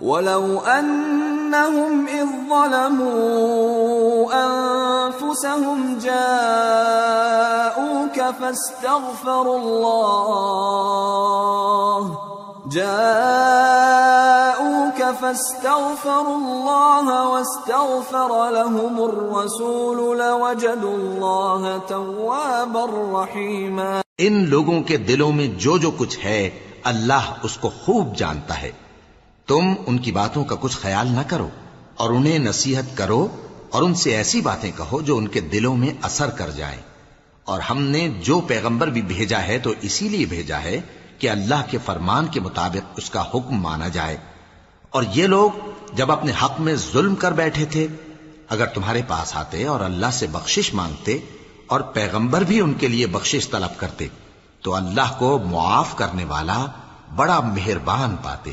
ولو أنهم إذ ظلموا أنفسهم جاءوك فاستغفروا الله جاءوك فاستغفروا الله واستغفر لهم الرسول لوجدوا الله توابا رحيما ان لوگوں کے دلوں میں جو جو کچھ ہے، اللہ اس کو خوب جانتا ہے۔ تم ان کی باتوں کا کچھ خیال نہ کرو اور انہیں نصیحت کرو اور ان سے ایسی باتیں کہو جو ان کے دلوں میں اثر کر جائیں۔ اور ہم نے جو پیغمبر بھی بھیجا ہے تو اسی لیے بھیجا ہے کہ اللہ کے فرمان کے مطابق اس کا حکم مانا جائے۔ اور یہ لوگ جب اپنے حق میں ظلم کر بیٹھے تھے، اگر تمہارے پاس آتے اور اللہ سے بخشش مانگتے اور پیغمبر بھی ان کے لیے بخشش طلب کرتے، تو اللہ کو معاف کرنے والا بڑا مہربان پاتے۔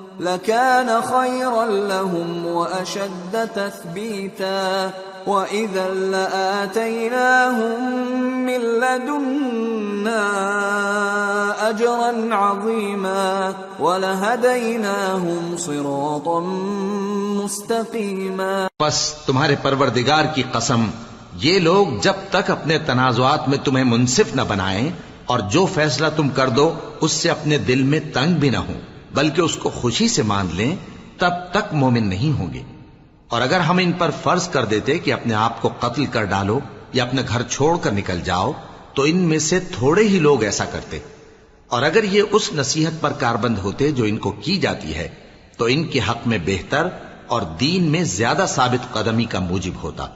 لكان خيرا لهم وأشد تثبيتا وإذا لآتيناهم من لدنا أجرا عظيما ولهديناهم صراطا مستقيما بس تمہارے پروردگار کی قسم، یہ لوگ جب تک اپنے تنازعات میں تمہیں منصف نہ بنائیں اور جو فیصلہ تم کر دو، اس سے اپنے دل میں تنگ بھی نہ ہوں۔ بلکہ اس کو خوشی سے مان لیں، تب تک مومن نہیں ہوں گے۔ اور اگر ہم ان پر فرض کر دیتے کہ اپنے آپ کو قتل کر ڈالو یا اپنے گھر چھوڑ کر نکل جاؤ، تو ان میں سے تھوڑے ہی لوگ ایسا کرتے۔ اور اگر یہ اس نصیحت پر کاربند ہوتے جو ان کو کی جاتی ہے، تو ان کے حق میں بہتر اور دین میں زیادہ ثابت قدمی کا موجب ہوتا۔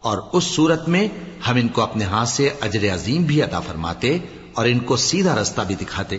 اور اس صورت میں ہم ان کو اپنے ہاتھ سے اجر عظیم بھی عطا فرماتے اور ان کو سیدھا رستہ بھی دکھاتے۔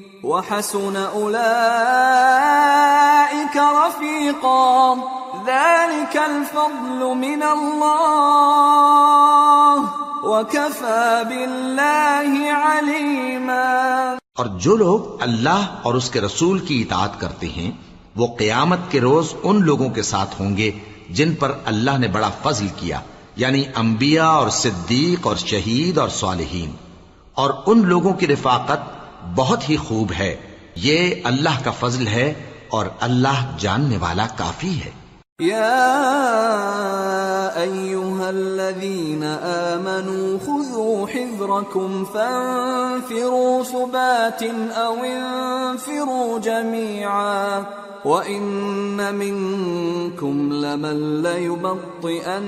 وحسن أولئك رفيقا. ذلك الفضل من الله. وكفى بالله عليما. اور جو لوگ اللہ اور اس کے رسول کی اطاعت کرتے ہیں، وہ قیامت کے روز ان لوگوں کے ساتھ ہوں گے جن پر اللہ نے بڑا فضل کیا یعنی انبیاء اور صدیق اور شہید اور صالحین۔ اور ان لوگوں کی رفاقت بہت ہی خوب ہے۔ یہ اللہ کا فضل ہے اور اللہ جاننے والا کافی ہے۔ يا أيها الذين آمنوا خذوا حذركم فانفروا ثبات أو انفروا جميعا وإن منكم لمن ليبطئن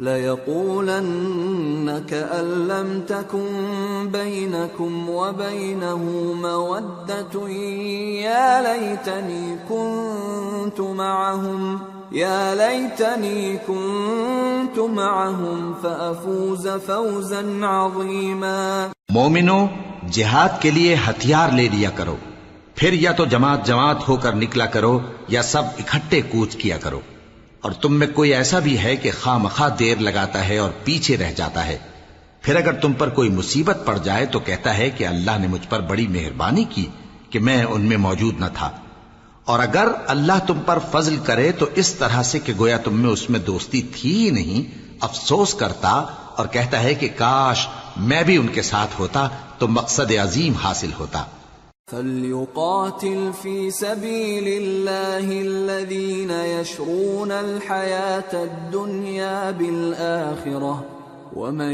لَيَقُولَنَّ كَأَن لَّمْ تَكُن بَيْنَكُمْ وَبَيْنَهُ مَوَدَّةٌ يَا لَيْتَنِي كُنتُ مَعَهُمْ، يَا لَيْتَنِي كُنتُ مَعَهُمْ فَأَفُوزَ فَوْزًا عَظِيمًا۔ مومنو، جہاد کے لیے ہتھیار لے لیا کرو۔ پھر یا تو جماعت جماعت ہو کر نکلا کرو یا سب اکٹھے کوچ کیا کرو۔ اور تم میں کوئی ایسا بھی ہے کہ خواہ مخواہ دیر لگاتا ہے اور پیچھے رہ جاتا ہے۔ پھر اگر تم پر کوئی مصیبت پڑ جائے تو کہتا ہے کہ اللہ نے مجھ پر بڑی مہربانی کی کہ میں ان میں موجود نہ تھا۔ اور اگر اللہ تم پر فضل کرے تو اس طرح سے کہ گویا تم میں اس میں دوستی تھی ہی نہیں، افسوس کرتا اور کہتا ہے کہ کاش میں بھی ان کے ساتھ ہوتا تو مقصد عظیم حاصل ہوتا۔ فليقاتل في سبيل الله الذين يشرون الحياة الدنيا بالآخرة ومن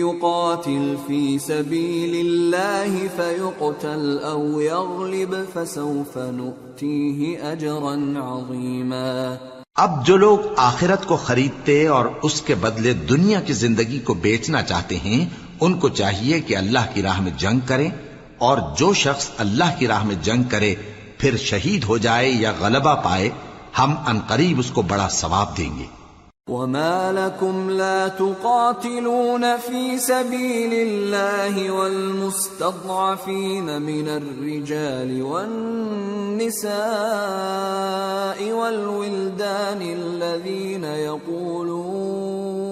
يقاتل في سبيل الله فيقتل أو يغلب فسوف نؤتيه أجرا عظيما۔ اب جو لوگ آخرت کو خریدتے اور اس کے بدلے دنیا کی زندگی کو بیچنا چاہتے ہیں، ان کو چاہیے کہ اللہ کی راہ میں جنگ کریں۔ اور جو شخص اللہ کی راہ میں جنگ کرے، پھر شہید ہو جائے یا غلبہ پائے، ہم انقریب اس کو بڑا ثواب دیں گے۔ وما لكم لا تقاتلون في سبيل الله والمستضعفين من الرجال والنساء والولدان الذين يقولون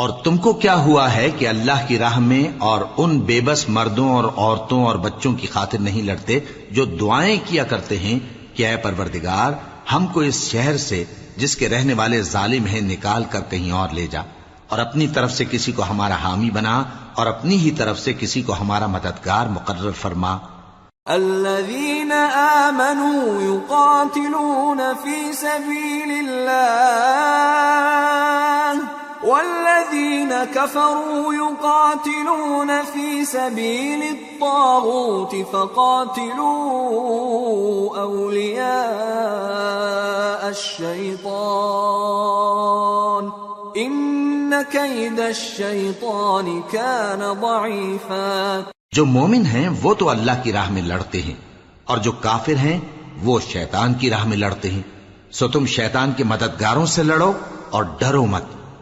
اور تم کو کیا ہوا ہے کہ اللہ کی راہ میں اور ان بے بس مردوں اور عورتوں اور بچوں کی خاطر نہیں لڑتے جو دعائیں کیا کرتے ہیں کہ اے پروردگار، ہم کو اس شہر سے، جس کے رہنے والے ظالم ہیں، نکال کر کہیں اور لے جا اور اپنی طرف سے کسی کو ہمارا حامی بنا اور اپنی ہی طرف سے کسی کو ہمارا مددگار مقرر فرما۔ الذين آمنوا يقاتلون في سبيل الله. والذين كفروا يقاتلون في سبيل الطاغوت فقاتلوا أولياء الشيطان إن كيد الشيطان كان ضعيفا جو مومن ہیں وہ تو اللہ کی راہ میں لڑتے ہیں اور جو کافر ہیں وہ شیطان کی راہ میں لڑتے ہیں سو تم شیطان کے مددگاروں سے لڑو اور ڈرو مت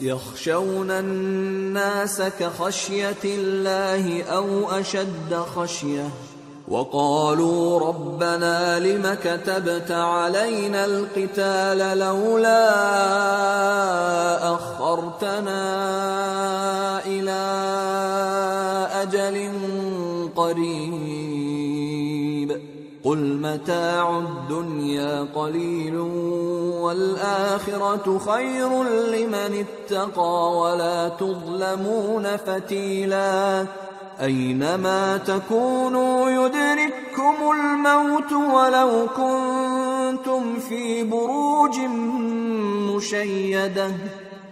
يخشون الناس كخشية الله أو أشد خشيةً. وقالوا ربنا لم كتبت علينا القتال لولا أخرتنا إلى أجل قريب. قل متاع الدنيا قليل والآخرة خير لمن اتقى ولا تظلمون فتيلاً أينما تكونوا يدرككم الموت ولو كنتم في بروج مشيدة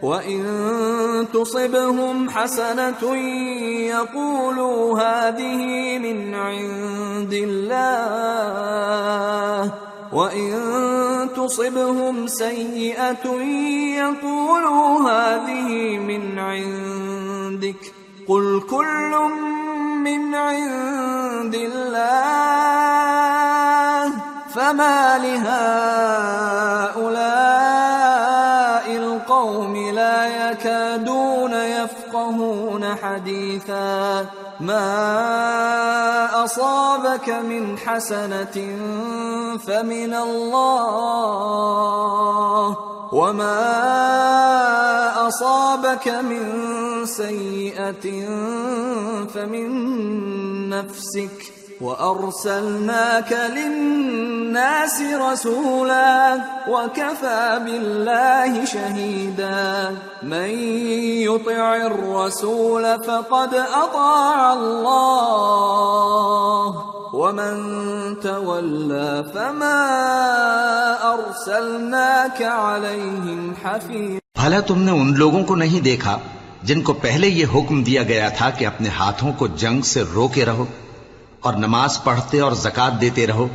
وإن تصبهم حسنة يقولوا هذه من عند الله وإن تصبهم سيئة يقولوا هذه من عندك قل كل من عند الله فما لهؤلاء القوم لا يكادون يفقهون حديثا ما أصابك من حسنة فمن الله وما أصابك من سيئة فمن نفسك وأرسلناك للناس رسولا وكفى بالله شهيدا من يطع الرسول فقد أطاع الله ومن تولى فما أرسلناك عليهم حفيظا بھلا تم نے ان لوگوں کو نہیں دیکھا جن کو پہلے یہ حکم دیا گیا تھا کہ اپنے ہاتھوں کو جنگ سے روکے رہو اور نماز پڑھتے اور زکات دیتے رہو۔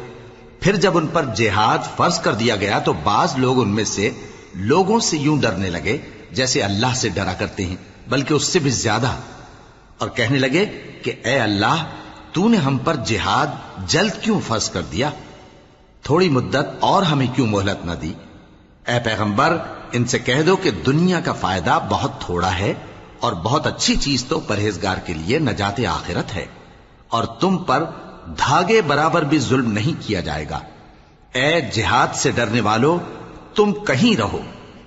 پھر جب ان پر جہاد فرض کر دیا گیا تو بعض لوگ ان میں سے لوگوں سے یوں ڈرنے لگے جیسے اللہ سے ڈرا کرتے ہیں، بلکہ اس سے بھی زیادہ۔ اور کہنے لگے کہ اے اللہ، تو نے ہم پر جہاد جلد کیوں فرض کر دیا؟ تھوڑی مدت اور ہمیں کیوں مہلت نہ دی؟ اے پیغمبر، ان سے کہہ دو کہ دنیا کا فائدہ بہت تھوڑا ہے اور بہت اچھی چیز تو پرہیزگار کے لیے نجات آخرت ہے۔ اور تم پر دھاگے برابر بھی ظلم نہیں کیا جائے گا۔ اے جہاد سے ڈرنے والو، تم کہیں رہو،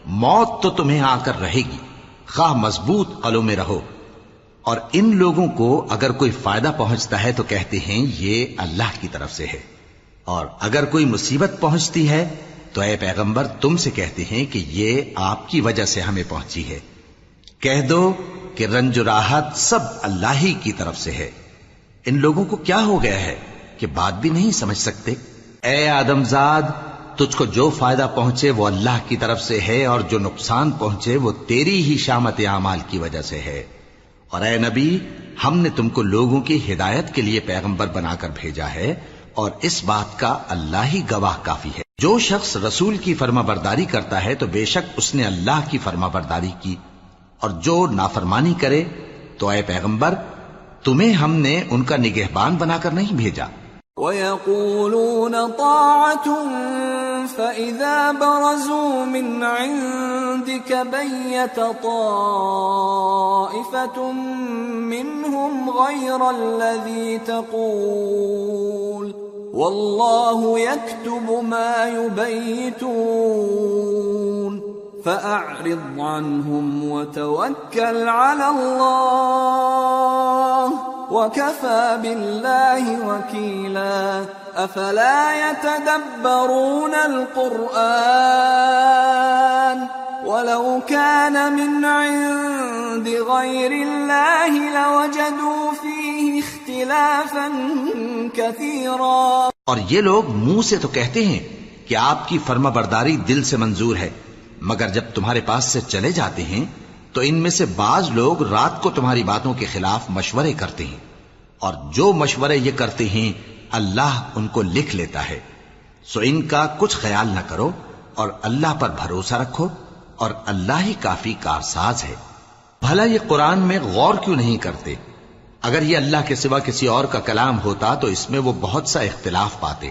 موت تو تمہیں آ کر رہے گی۔ خواہ مضبوط قلوں میں رہو۔ اور ان لوگوں کو اگر کوئی فائدہ پہنچتا ہے تو کہتے ہیں، یہ اللہ کی طرف سے ہے۔ اور اگر کوئی مصیبت پہنچتی ہے تو اے پیغمبر، تم سے کہتے ہیں کہ یہ آپ کی وجہ سے ہمیں پہنچی ہے۔ کہہ دو کہ رنج و راحت سب اللہ ہی کی طرف سے ہے۔ ان لوگوں کو کیا ہو گیا ہے کہ بات بھی نہیں سمجھ سکتے؟ اے آدمزاد، تجھ کو جو فائدہ پہنچے وہ اللہ کی طرف سے ہے اور جو نقصان پہنچے وہ تیری ہی شامت اعمال کی وجہ سے ہے۔ اور اے نبی، ہم نے تم کو لوگوں کی ہدایت کے لیے پیغمبر بنا کر بھیجا ہے اور اس بات کا اللہ ہی گواہ کافی ہے۔ جو شخص رسول کی فرما برداری کرتا ہے تو بے شک اس نے اللہ کی فرما برداری کی۔ اور جو نافرمانی کرے تو اے پیغمبر تمہیں ہم نے ان کا نگہبان بنا کر نہیں بھیجا۔ وَيَقُولُونَ طَاعَةٌ فَإِذَا بَرَزُوا مِنْ عِنْدِكَ بَيَّتَ طَائِفَةٌ مِّنْهُمْ غَيْرَ الَّذِي تَقُولُ وَاللَّهُ يَكْتُبُ مَا يُبَيِّتُونَ فَأَعْرِضْ عَنْهُمْ وَتَوَكَّلْ عَلَى اللَّهِ وَكَفَى بِاللَّهِ وَكِيلًا أَفَلَا يَتَدَبَّرُونَ الْقُرْآنَ ولو كان من عند غير الله لوجدوا فيه اختلافا كثيرا اور یہ لوگ منہ سے تو کہتے ہیں کہ آپ کی فرما برداری دل سے منظور ہے۔ مگر جب تمہارے پاس سے چلے جاتے ہیں، تو ان میں سے بعض لوگ رات کو تمہاری باتوں کے خلاف مشورے کرتے ہیں۔ اور جو مشورے یہ کرتے ہیں، اللہ ان کو لکھ لیتا ہے۔ سو ان کا کچھ خیال نہ کرو اور اللہ پر بھروسہ رکھو اور اللہ ہی کافی کارساز ہے۔ بھلا یہ قرآن میں غور کیوں نہیں کرتے؟ اگر یہ اللہ کے سوا کسی اور کا کلام ہوتا تو اس میں وہ بہت سا اختلاف پاتے۔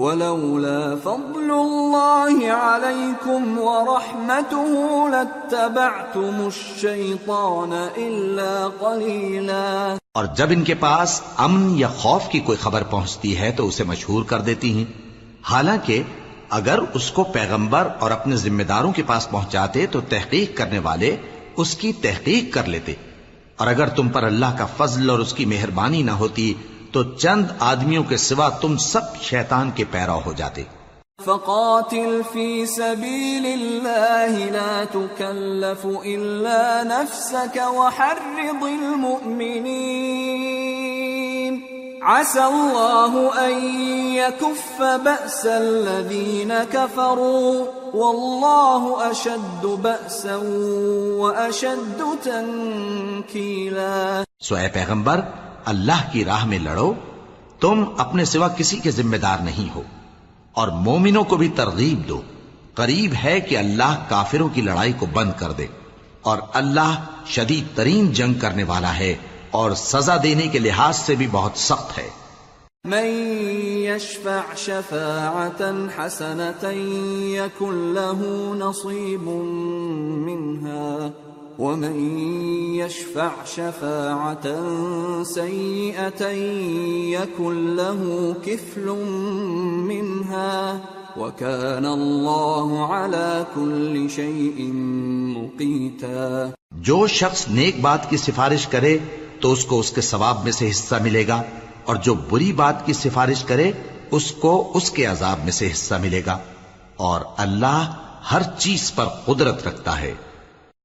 ولولا فضل الله عليكم ورحمته لاتبعتم الشيطان إلا قليلا. اور جب ان کے پاس امن یا خوف کی کوئی خبر پہنچتی ہے تو اسے مشہور کر دیتی ہیں۔ حالانکہ اگر اس کو پیغمبر اور اپنے ذمہ داروں کے پاس پہنچاتے تو تحقیق کرنے والے اس کی تحقیق کر لیتے۔ اور اگر تم پر اللہ کا فضل اور اس کی مہربانی نہ ہوتی تو چند آدمیوں کے سوا تم سب شیطان کے پیرو ہو جاتے۔ فقاتل في سبيل الله لا تكلف إلا نفسك وحرض المؤمنين عسى الله أن يكف بأس الذين كفروا والله أشد بأسا وأشد تنكيلا سو اے پیغمبر اللہ کی راہ میں لڑو، تم اپنے سوا کسی کے ذمہ دار نہیں ہو۔ اور مومنوں کو بھی ترغیب دو۔ قریب ہے کہ اللہ کافروں کی لڑائی کو بند کر دے۔ اور اللہ شدید ترین جنگ کرنے والا ہے اور سزا دینے کے لحاظ سے بھی بہت سخت ہے۔ من يشفع شفاعة حسنة يكن له نصيب منها ومن يشفع شفاعة سيئة يكن له كفل منها وكان الله على كل شيء مقيتا. جو شخص نیک بات کی سفارش کرے تو اس کو اس کے ثواب میں سے حصہ ملے گا، اور جو بری بات کی سفارش کرے، اس کو اس کے عذاب میں سے حصہ ملے گا، اور اللہ ہر چیز پر قدرت رکھتا ہے۔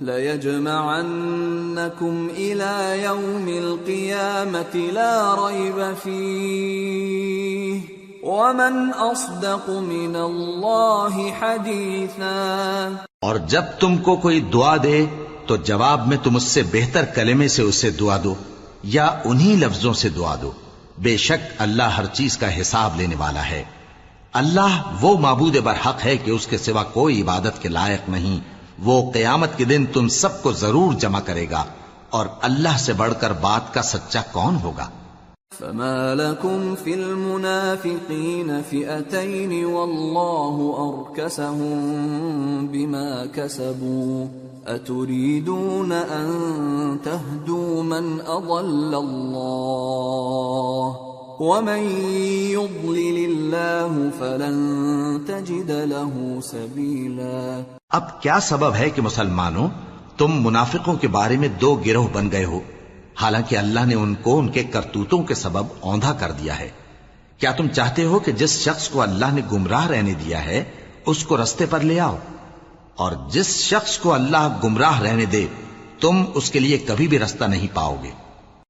ليجمعنكم إلى يوم القيامة لا ريب فيه ومن أصدق من الله حديثا اور جب تم کو کوئی دعا دے، تو جواب میں تم اس سے بہتر کلمے سے اسے دعا دو یا انہی لفظوں سے دعا دو۔ بے شک اللہ ہر چیز کا حساب لینے والا ہے۔ اللہ وہ معبود برحق ہے کہ اس کے سوا کوئی عبادت کے لائق نہیں۔ وہ قیامت کے دن تم سب کو ضرور جمع کرے گا اور اللہ سے بڑھ کر بات کا سچا کون ہوگا؟ فما لكم في المنافقين فئتين والله أركسهم بما كسبوا أتريدون أن تهدوا من أضل الله ومن يضلل الله فلن تجد له سبيلا اب کیا سبب ہے کہ مسلمانوں تم منافقوں کے بارے میں دو گروہ بن گئے ہو؟ حالانکہ اللہ نے ان کو ان کے کرتوتوں کے سبب اوندھا کر دیا ہے۔ کیا تم چاہتے ہو کہ جس شخص کو اللہ نے گمراہ رہنے دیا ہے، اس کو رستے پر لے آؤ؟ اور جس شخص کو اللہ گمراہ رہنے دے، تم اس کے لیے کبھی بھی رستہ نہیں پاؤ گے۔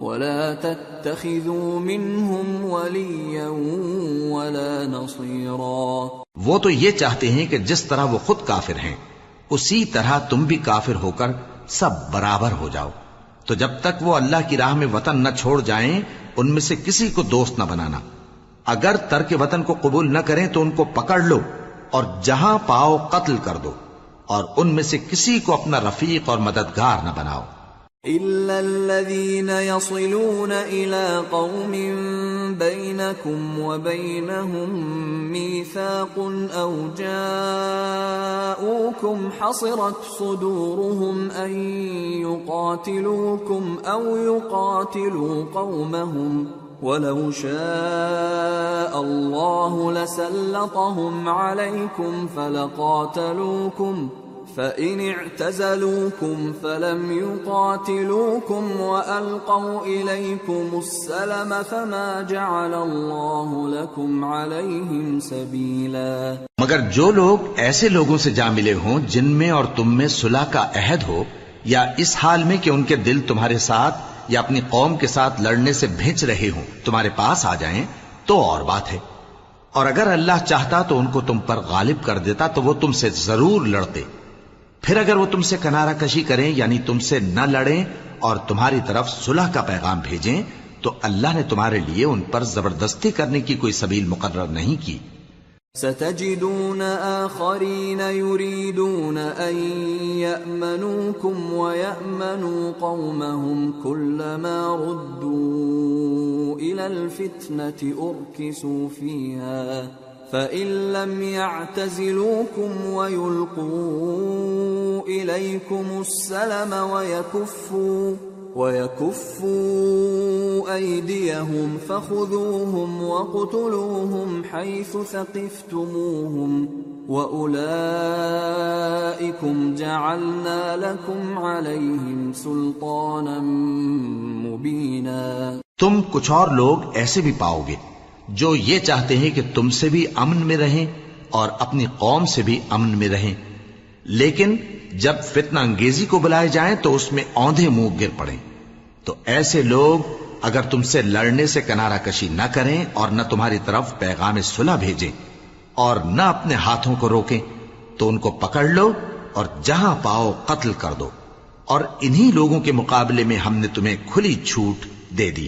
ولا تتخذوا منهم وليا ولا نصيرا۔ وہ تو یہ چاہتے ہیں کہ جس طرح وہ خود کافر ہیں، اسی طرح تم بھی کافر ہو کر سب برابر ہو جاؤ۔ تو جب تک وہ اللہ کی راہ میں وطن نہ چھوڑ جائیں، ان میں سے کسی کو دوست نہ بنانا۔ اگر ترک وطن کو قبول نہ کریں تو ان کو پکڑ لو اور جہاں پاؤ قتل کر دو، اور ان میں سے کسی کو اپنا رفیق اور مددگار نہ بناؤ۔ إلا الذين يصلون إلى قوم بينكم وبينهم ميثاق أو جاءوكم حصرت صدورهم أن يقاتلوكم أو يقاتلوا قومهم ولو شاء الله لسلطهم عليكم فلقاتلوكم فإن اعتزلوكم فلم يقاتلوكم وألقوا إليكم السلم فما جعل الله لكم عليهم سبيلا مگر جو لوگ ایسے لوگوں سے جا ملے ہوں جن میں اور تم میں صلح کا عہد ہو یا اس حال میں کہ ان کے دل تمہارے ساتھ یا اپنی قوم کے ساتھ لڑنے سے بھیج رہے ہوں، تمہارے پاس آ جائیں، تو اور بات ہے۔ اور اگر اللہ چاہتا تو ان کو تم پر غالب کر دیتا تو وہ تم سے ضرور لڑتے۔ پھر اگر وہ تم سے کنارہ کشی کریں یعنی تم سے نہ لڑیں اور تمہاری طرف صلح کا پیغام بھیجیں، تو اللہ نے تمہارے لیے ان پر زبردستی کرنے کی کوئی سبیل مقرر نہیں کی۔ ستجدون آخرين يريدون أن يأمنوكم ويأمنوا قومهم كلما ردوا إلى الفتنة أركسوا فيها فإن لم يعتزلوكم ويلقوا إليكم السلم ويكفوا ويكفوا أيديهم فخذوهم وقتلوهم حيث ثقفتموهم وأولئكم جعلنا لكم عليهم سلطانا مبينا تم کچھ اور لوگ ایسے بھی پاؤ گے۔ جو یہ چاہتے ہیں کہ تم سے بھی امن میں رہیں اور اپنی قوم سے بھی امن میں رہیں۔ لیکن جب فتنہ انگیزی کو بلائے جائیں تو اس میں اوندھے منہ گر پڑیں تو ایسے لوگ اگر تم سے لڑنے سے کنارہ کشی نہ کریں اور نہ تمہاری طرف پیغام صلح بھیجیں اور نہ اپنے ہاتھوں کو روکیں، تو ان کو پکڑ لو اور جہاں پاؤ قتل کر دو۔ اور انہی لوگوں کے مقابلے میں ہم نے تمہیں کھلی چھوٹ دے دی۔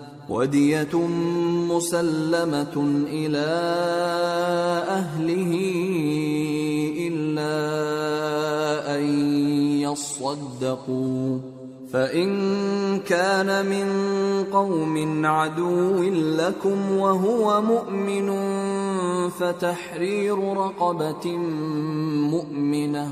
ودية مسلمة إلى أهله إلا أن يصدقوا فإن كان من قوم عدو لكم وهو مؤمن فتحرير رقبة مؤمنة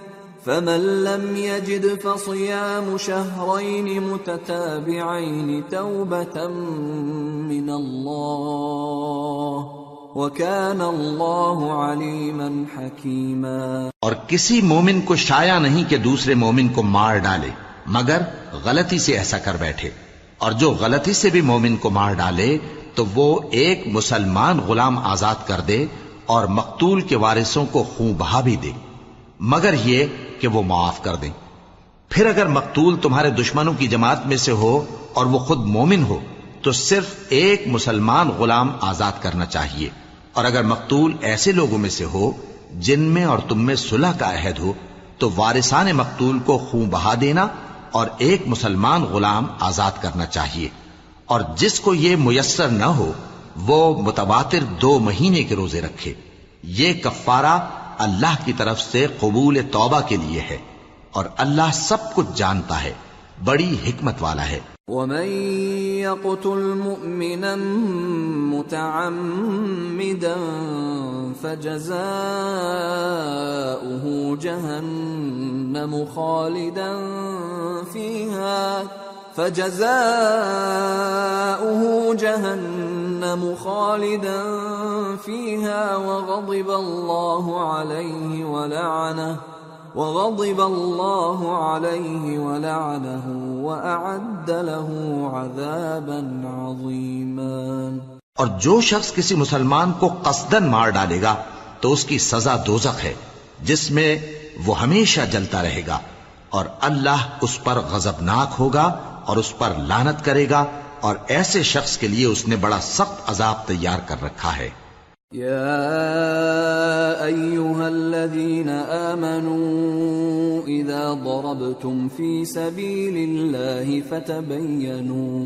فمن لم يجد فصيام شهرين متتابعين توبة من الله وكان الله عليما حكيما. اور کسی مومن کو شایا نہیں کہ دوسرے مومن کو مار ڈالے، مگر غلطی سے ایسا کر بیٹھے۔ اور جو غلطی سے بھی مومن کو مار ڈالے، تو وہ ایک مسلمان غلام آزاد کر دے اور مقتول کے وارثوں کو خون بہا بھی دے۔ مگر یہ کہ وہ معاف کر دیں۔ پھر اگر مقتول تمہارے دشمنوں کی جماعت میں سے ہو اور وہ خود مومن ہو، تو صرف ایک مسلمان غلام آزاد کرنا چاہیے۔ اور اگر مقتول ایسے لوگوں میں سے ہو جن میں اور تم میں صلح کا عہد ہو، تو وارثان مقتول کو خون بہا دینا اور ایک مسلمان غلام آزاد کرنا چاہیے۔ اور جس کو یہ میسر نہ ہو، وہ متواتر دو مہینے کے روزے رکھے۔ یہ کفارہ اللہ کی طرف سے قبول توبہ کے لیے ہے اور اللہ سب کچھ جانتا ہے، بڑی حکمت والا ہے۔ ومن يقتل مؤمنا متعمدا فجزاؤه جهنم خالدا فيها، فجزاؤه جهنم جہنم خالدا فيها وغضب الله عليه ولعنه وغضب الله عليه ولعنه وأعد له عذابا عظيما اور جو شخص کسی مسلمان کو قصدن مار ڈالے گا تو اس کی سزا دوزخ ہے، جس میں وہ ہمیشہ جلتا رہے گا اور اللہ اس پر غضبناک ہوگا اور اس پر لانت کرے گا اور ایسے شخص کے لیے اس نے بڑا سخت عذاب تیار کر رکھا ہے۔ يا ايها الذين امنوا اذا ضربتم في سبيل الله فتبينوا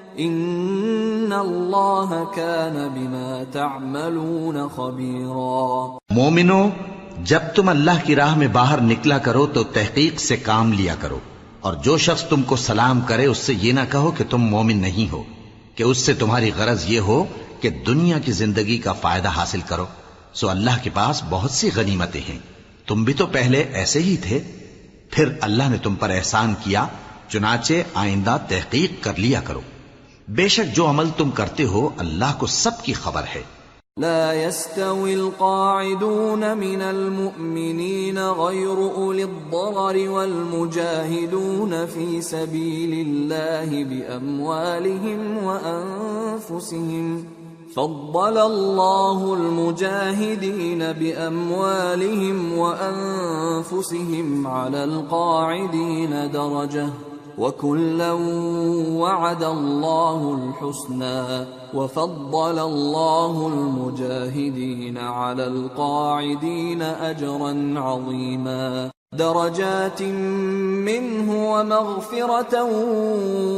ان الله كان بما تعملون خبيرا مومنو، جب تم اللہ کی راہ میں باہر نکلا کرو تو تحقیق سے کام لیا کرو، اور جو شخص تم کو سلام کرے، اس سے یہ نہ کہو کہ تم مومن نہیں ہو، کہ اس سے تمہاری غرض یہ ہو کہ دنیا کی زندگی کا فائدہ حاصل کرو۔ سو اللہ کے پاس بہت سی غنیمتیں ہیں۔ تم بھی تو پہلے ایسے ہی تھے۔ پھر اللہ نے تم پر احسان کیا، چنانچہ آئندہ تحقیق کر لیا کرو۔ بے شک جو عمل تم کرتے ہو اللہ کو سب کی خبر ہے۔ لا يستوي القاعدون من المؤمنين غير أولي الضرر والمجاهدون في سبيل الله بأموالهم وأنفسهم فضل الله المجاهدين بأموالهم وأنفسهم على القاعدين درجة وكلا وعد الله الحسنى وفضل الله المجاهدين على القاعدين أجرا عظيما درجات منه ومغفرة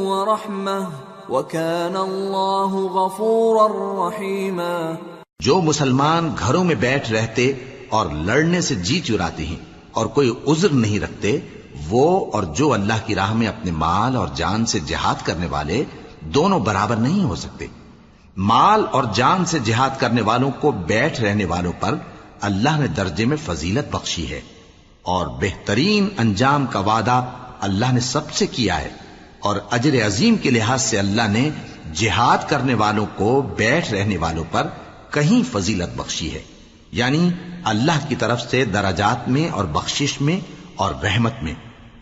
ورحمة وَكَانَ اللَّهُ غَفُورًا رَحِيمًا جو مسلمان گھروں میں بیٹھ رہتے اور لڑنے سے جی چراتے ہیں اور کوئی عذر نہیں رکھتے وہ اور جو اللہ کی راہ میں اپنے مال اور جان سے جہاد کرنے والے دونوں برابر نہیں ہو سکتے۔ مال اور جان سے جہاد کرنے والوں کو بیٹھ رہنے والوں پر اللہ نے درجے میں فضیلت بخشی ہے۔ اور بہترین انجام کا وعدہ اللہ نے سب سے کیا ہے۔ اور اجر عظیم کے لحاظ سے اللہ نے جہاد کرنے والوں کو بیٹھ رہنے والوں پر کہیں فضیلت بخشی ہے۔ یعنی اللہ کی طرف سے درجات میں اور بخشش میں اور رحمت میں۔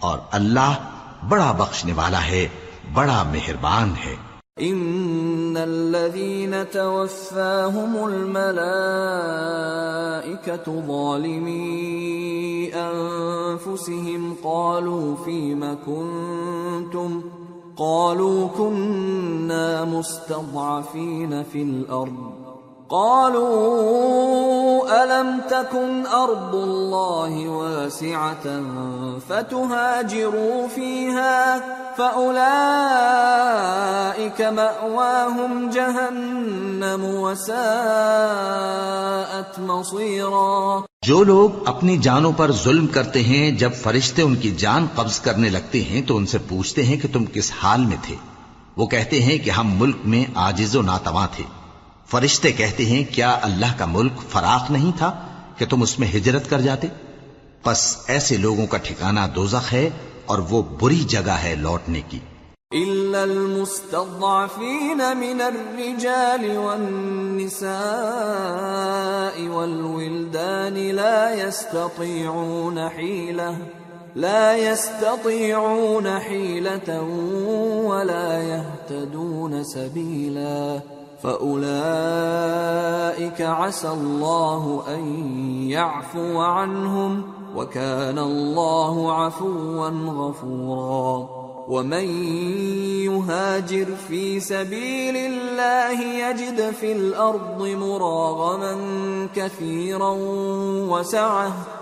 اور اللہ بڑا بخشنے والا ہے، بڑا مہربان ہے۔ ان الذين توفاهم الملائكه ظالمي انفسهم قالوا فيما كنتم؟ قالوا كنا مستضعفين في الارض قالوا ألم تكن أرض الله واسعة فتهاجروا فيها فأولئك مأواهم جهنم وساءت مصيرا جو لوگ اپنی جانوں پر ظلم کرتے ہیں، جب فرشتے ان کی جان قبض کرنے لگتے ہیں، تو ان سے پوچھتے ہیں کہ تم کس حال میں تھے؟ وہ کہتے ہیں کہ ہم ملک میں آجز و ناتواں تھے۔ فرشتے کہتے ہیں، کیا اللہ کا ملک فراخ نہیں تھا کہ تم اس میں ہجرت کر جاتے؟ پس ایسے لوگوں کا ٹھکانہ دوزخ ہے اور وہ بری جگہ ہے لوٹنے کی۔ إلا المستضعفين من الرجال والنساء والولدان لا يستطيعون حيلة، لا يستطيعون حيلة ولا يهتدون سبيلاً۔ فَأُولَئِكَ عَسَى اللَّهُ أَن يَعْفُوَ عَنْهُمْ وَكَانَ اللَّهُ عَفُوًّا غَفُورًا. وَمَن يُهَاجِرْ فِي سَبِيلِ اللَّهِ يَجِدْ فِي الْأَرْضِ مُرَاغَمًا كَثِيرًا وَسَعَةً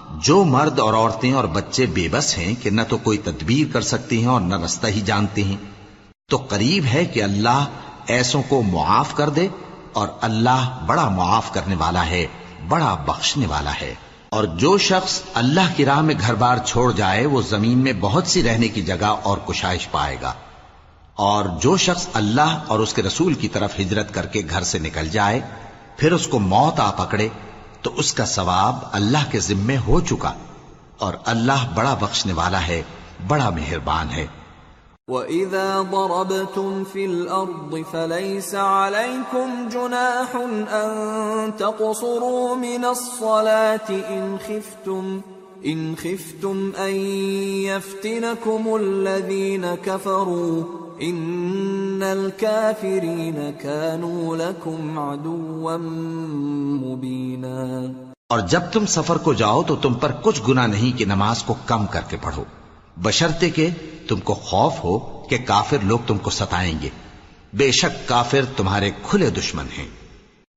جو مرد اور عورتیں اور بچے بے بس ہیں کہ نہ تو کوئی تدبیر کر سکتے ہیں اور نہ رستہ ہی جانتے ہیں۔ تو قریب ہے کہ اللہ ایسوں کو معاف کر دے اور اللہ بڑا معاف کرنے والا ہے، بڑا بخشنے والا ہے۔ اور جو شخص اللہ کی راہ میں گھر بار چھوڑ جائے، وہ زمین میں بہت سی رہنے کی جگہ اور کشائش پائے گا۔ اور جو شخص اللہ اور اس کے رسول کی طرف ہجرت کر کے گھر سے نکل جائے، پھر اس کو موت آ پکڑے۔ تو اس کا ثواب اللہ کے ذمے ہو چکا اور اللہ بڑا بخشنے والا ہے، بڑا مہربان ہے۔ وَإِذَا ضَرَبْتُمْ فِي الْأَرْضِ فَلَيْسَ عَلَيْكُمْ جُنَاحٌ أَن تَقْصُرُوا مِنَ الصَّلَاةِ إِنْ خِفْتُمْ إِنْ خِفْتُمْ أَن يَفْتِنَكُمُ الَّذِينَ كَفَرُوا إِنَّ الْكَافِرِينَ كَانُوا لَكُمْ عَدُوًّا مُبِينًا. اور جب تم سفر کو جاؤ تو تم پر کچھ گنا نہیں کہ نماز کو کم کر کے پڑھو۔ بشرتے کہ تم کو خوف ہو کہ کافر لوگ تم کو ستائیں گے۔ بے شک کافر تمہارے کھلے دشمن ہیں۔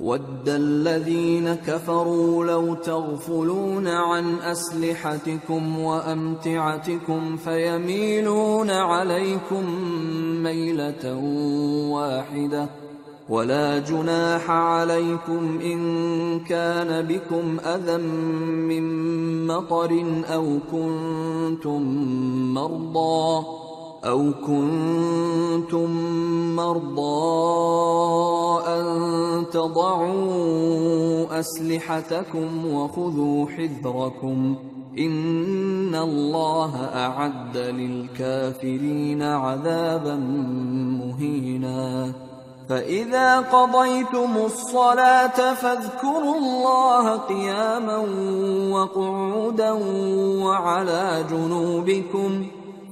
ود الذين كفروا لو تغفلون عن أسلحتكم وأمتعتكم فيميلون عليكم ميلة واحدة ولا جناح عليكم إن كان بكم أذى من مطر أو كنتم مرضى أو كنتم مرضى أن تضعوا أسلحتكم وخذوا حذركم إن الله أعد للكافرين عذابا مهينا فإذا قضيتم الصلاة فاذكروا الله قياما وقعودا وعلى جنوبكم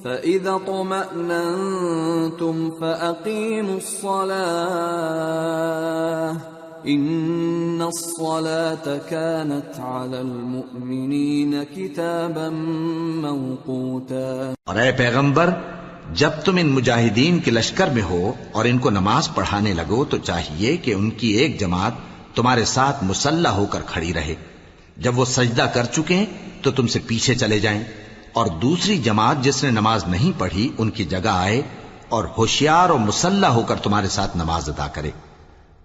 فإذا طمأننتم فأقيموا الصلاة إن الصلاة كانت على المؤمنين كتابا موقوتا اور اے پیغمبر، جب تم ان مجاہدین کے لشکر میں ہو اور ان کو نماز پڑھانے لگو تو چاہیے کہ ان کی ایک جماعت تمہارے ساتھ مسلح ہو کر کھڑی رہے۔ جب وہ سجدہ کر چکے تو تم سے پیچھے چلے جائیں۔ اور دوسری جماعت جس نے نماز نہیں پڑھی، ان کی جگہ آئے اور ہوشیار اور مسلح ہو کر تمہارے ساتھ نماز ادا کرے۔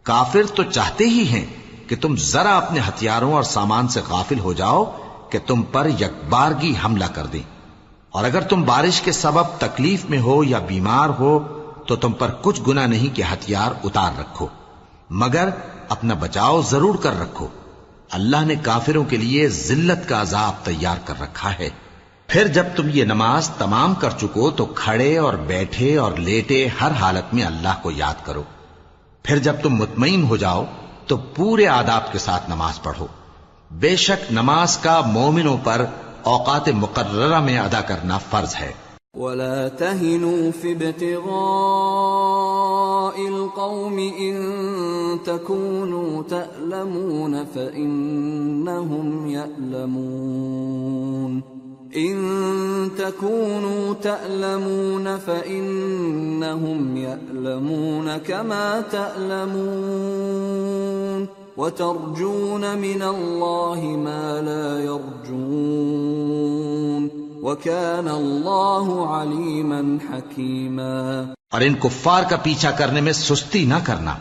کافر تو چاہتے ہی ہیں کہ تم ذرا اپنے ہتھیاروں اور سامان سے غافل ہو جاؤ کہ تم پر یکبارگی حملہ کر دیں۔ اور اگر تم بارش کے سبب تکلیف میں ہو یا بیمار ہو، تو تم پر کچھ گنا نہیں کہ ہتھیار اتار رکھو، مگر اپنا بچاؤ ضرور کر رکھو۔ اللہ نے کافروں کے لیے ذلت کا عذاب تیار کر رکھا ہے۔ پھر جب تم یہ نماز تمام کر چکو تو کھڑے اور بیٹھے اور لیٹے ہر حالت میں اللہ کو یاد کرو۔ پھر جب تم مطمئن ہو جاؤ تو پورے آداب کے ساتھ نماز پڑھو۔ بے شک نماز کا مومنوں پر اوقات مقررہ میں ادا کرنا فرض ہے۔ ولا تهنوا في ابتغاء القوم إن تكونوا تألمون فإنهم يألمون۔ إن تكونوا تألمون فإنهم يألمون كما تألمون وترجون من الله ما لا يرجون وكان الله عليما حكيما اور ان کفار کا پیچھا کرنے میں سستی نہ کرنا۔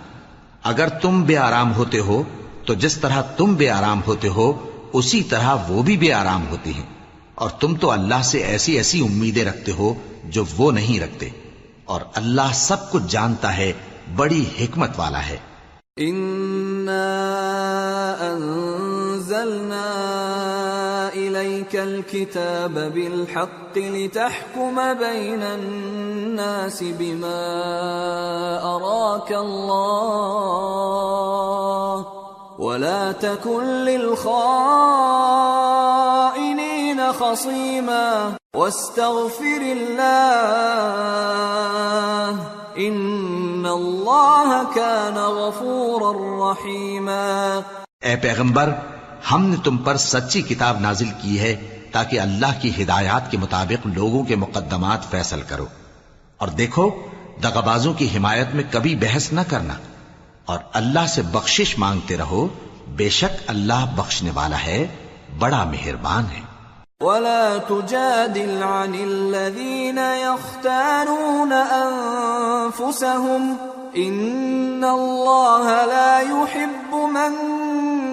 اگر تم بے آرام ہوتے ہو، تو جس طرح تم بے آرام ہوتے ہو، اسی طرح وہ بھی بے آرام ہوتی ہیں۔ اور تم تو اللہ سے ایسی ایسی امیدیں رکھتے ہو جو وہ نہیں رکھتے۔ اور اللہ سب کچھ جانتا ہے، بڑی حکمت والا ہے۔ إنا أنزلنا إليك الكتاب بالحق لتحكم بين الناس بما أراك الله ولا تكن للخائنين خصيما واستغفر الله ان اللہ كان غفورا رحیما اے پیغمبر، ہم نے تم پر سچی کتاب نازل کی ہے تاکہ اللہ کی ہدایات کے مطابق لوگوں کے مقدمات فیصل کرو۔ اور دیکھو دغبازوں کی حمایت میں کبھی بحث نہ کرنا۔ اور اللہ سے بخشش مانگتے رہو، بے شک اللہ بخشنے والا ہے، بڑا مہربان ہے۔ ولا تجادل عن الذين يختارون انفسهم ان الله لا يحب من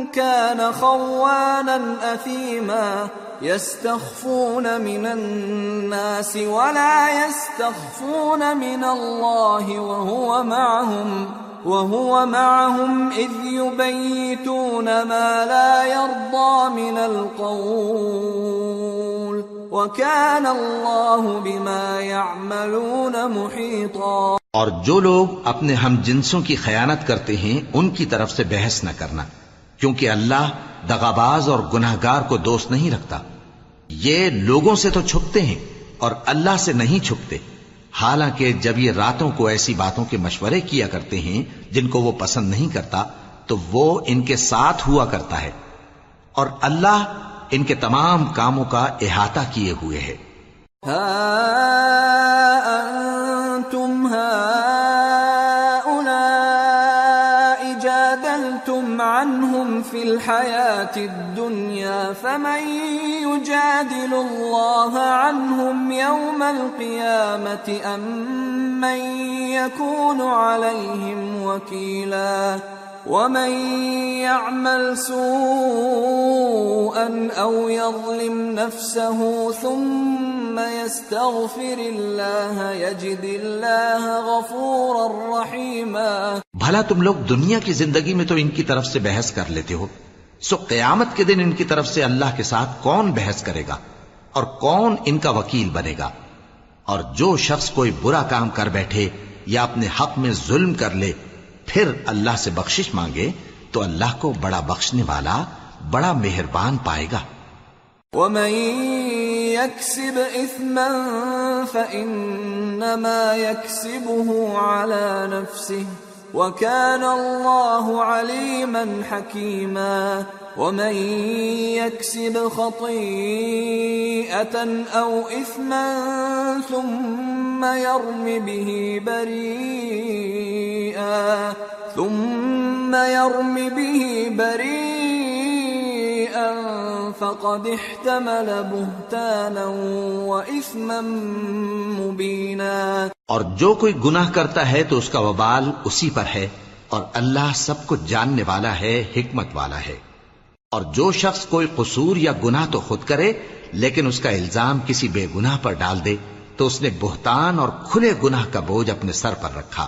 كان خوانا اثيما يستخفون من الناس ولا يستخفون من الله وهو معهم وهو معهم إذ يبيتون ما لا يرضى من القول وكان الله بما يعملون محيطا اور جو لوگ اپنے ہم جنسوں کی خیانت کرتے ہیں ان کی طرف سے بحث نہ کرنا، کیونکہ اللہ دغاباز اور گناہگار کو دوست نہیں رکھتا۔ یہ لوگوں سے تو چھپتے ہیں اور اللہ سے نہیں چھپتے۔ حالانکہ جب یہ راتوں کو ایسی باتوں کے مشورے کیا کرتے ہیں جن کو وہ پسند نہیں کرتا، تو وہ ان کے ساتھ ہوا کرتا ہے۔ اور اللہ ان کے تمام کاموں کا احاطہ کیے ہوئے ہے۔ انتم جادلتم عنهم في الحياة الدنيا فمن يجادل الله عنهم يوم القيامة أم من يكون عليهم وكيلا ومن يعمل سوءا أو يظلم نفسه ثم يستغفر الله يجد الله غفورا رحيما بھلا تم لوگ دنیا کی زندگی میں تو ان کی طرف سے بحث کر لیتے ہو۔ سو قیامت کے دن ان کی طرف سے اللہ کے ساتھ کون بحث کرے گا اور کون ان کا وکیل بنے گا؟ اور جو شخص کوئی برا کام کر بیٹھے یا اپنے حق میں ظلم کر لے، پھر اللہ سے بخشش مانگے تو اللہ کو بڑا بخشنے والا، بڑا مہربان پائے گا۔ ومن يكسب اثما فانما يكسبه على نفسه۔ وكان الله عليما حكيما ومن يكسب خطيئه او اثما ثم يرم به بريئا ثم يرم به بريئا فقد احتمل بهتانا واثما مبينا. اور جو کوئی گناہ کرتا ہے تو اس کا وبال اسی پر ہے اور اللہ سب کچھ جاننے والا ہے، حکمت والا ہے۔ اور جو شخص کوئی قصور یا گناہ تو خود کرے، لیکن اس کا الزام کسی بے گناہ پر ڈال دے، تو اس نے بہتان اور کھلے گناہ کا بوجھ اپنے سر پر رکھا۔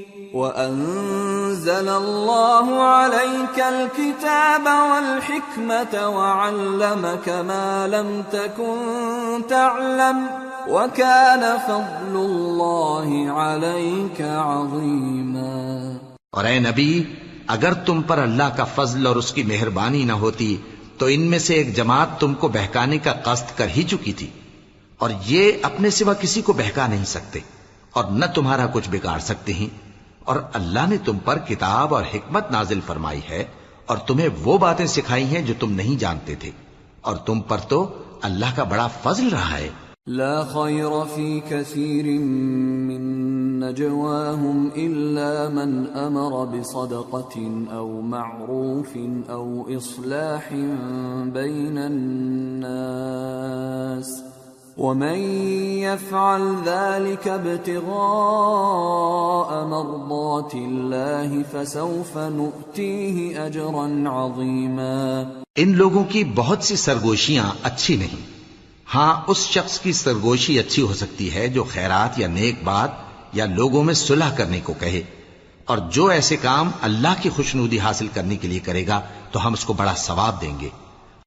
وأنزل الله عليك الكتاب والحكمة وعلمك ما لم تكن تعلم وكان فضل الله عليك عظيما اور اے نبی، اگر تم پر اللہ کا فضل اور اس کی مہربانی نہ ہوتی، تو ان میں سے ایک جماعت تم کو بہکانے کا قصد کر ہی چکی تھی۔ اور یہ اپنے سوا کسی کو بہکا نہیں سکتے، اور نہ تمہارا کچھ بگاڑ سکتے ہیں۔ اور اللہ نے تم پر کتاب اور حکمت نازل فرمائی ہے اور تمہیں وہ باتیں سکھائی ہیں جو تم نہیں جانتے تھے۔ اور تم پر تو اللہ کا بڑا فضل رہا ہے۔ لا خير في كثير من نجواهم إلا من أمر بصدقة أو معروف أو إصلاح بين الناس۔ ومن يفعل ذلك ابتغاء مرضات الله فسوف نؤتيه أجرا عظيما ان لوگوں کی بہت سی سرگوشیاں اچھی نہیں۔ ہاں اس شخص کی سرگوشی اچھی ہو سکتی ہے جو خیرات یا نیک بات یا لوگوں میں صلح کرنے کو کہے۔ اور جو ایسے کام اللہ کی خوشنودی حاصل کرنے کے لیے کرے گا، تو ہم اس کو بڑا ثواب دیں گے۔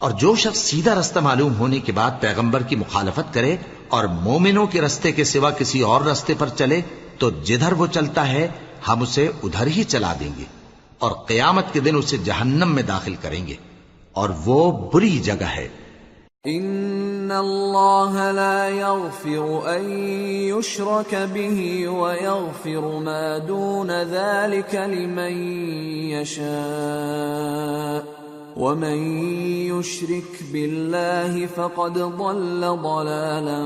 اور جو شخص سیدھا رستہ معلوم ہونے کے بعد پیغمبر کی مخالفت کرے اور مومنوں کے رستے کے سوا کسی اور رستے پر چلے تو جدھر وہ چلتا ہے، ہم اسے ادھر ہی چلا دیں گے اور قیامت کے دن اسے جہنم میں داخل کریں گے اور وہ بری جگہ ہے۔ ان الله لا يغفر ان يشرك به ويغفر ما دون ذلك لمن يشاء ومن يشرك بالله فقد ضل ضلالا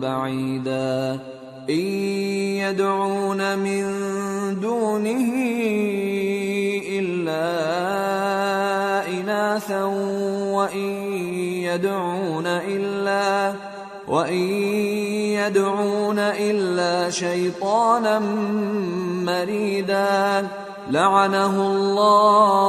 بعيدا ان يدعون من دونه الا اناثا وان يدعون الا وان يدعون الا شيطانا مريدا لعنه الله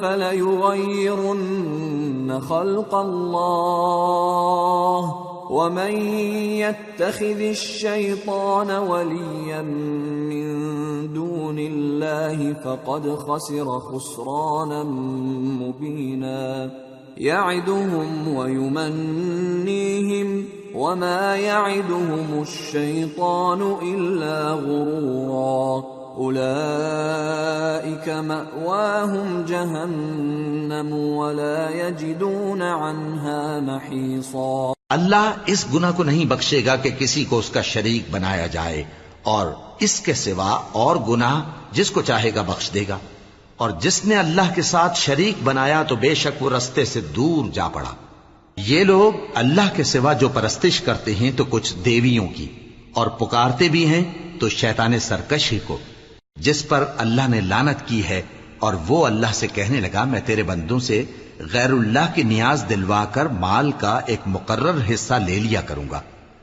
فليغيرن خلق الله ومن يتخذ الشيطان وليا من دون الله فقد خسر خسرانا مبينا يعدهم ويمنيهم وما يعدهم الشيطان إلا غرورا اولئك مأواهم جهنم ولا يجدون عنها محيصا۔ اللہ اس گناہ کو نہیں بخشے گا کہ کسی کو اس کا شریک بنایا جائے اور اس کے سوا اور گناہ جس کو چاہے گا بخش دے گا۔ اور جس نے اللہ کے ساتھ شریک بنایا تو بے شک وہ رستے سے دور جا پڑا۔ یہ لوگ اللہ کے سوا جو پرستش کرتے ہیں تو کچھ دیویوں کی اور پکارتے بھی ہیں تو شیطان سرکش ہی کو۔ جس پر اللہ نے لانت کی ہے اور وہ اللہ سے کہنے لگا، میں تیرے بندوں سے غیر اللہ کی نیاز دلوا کر مال کا ایک مقرر حصہ لے لیا کروں گا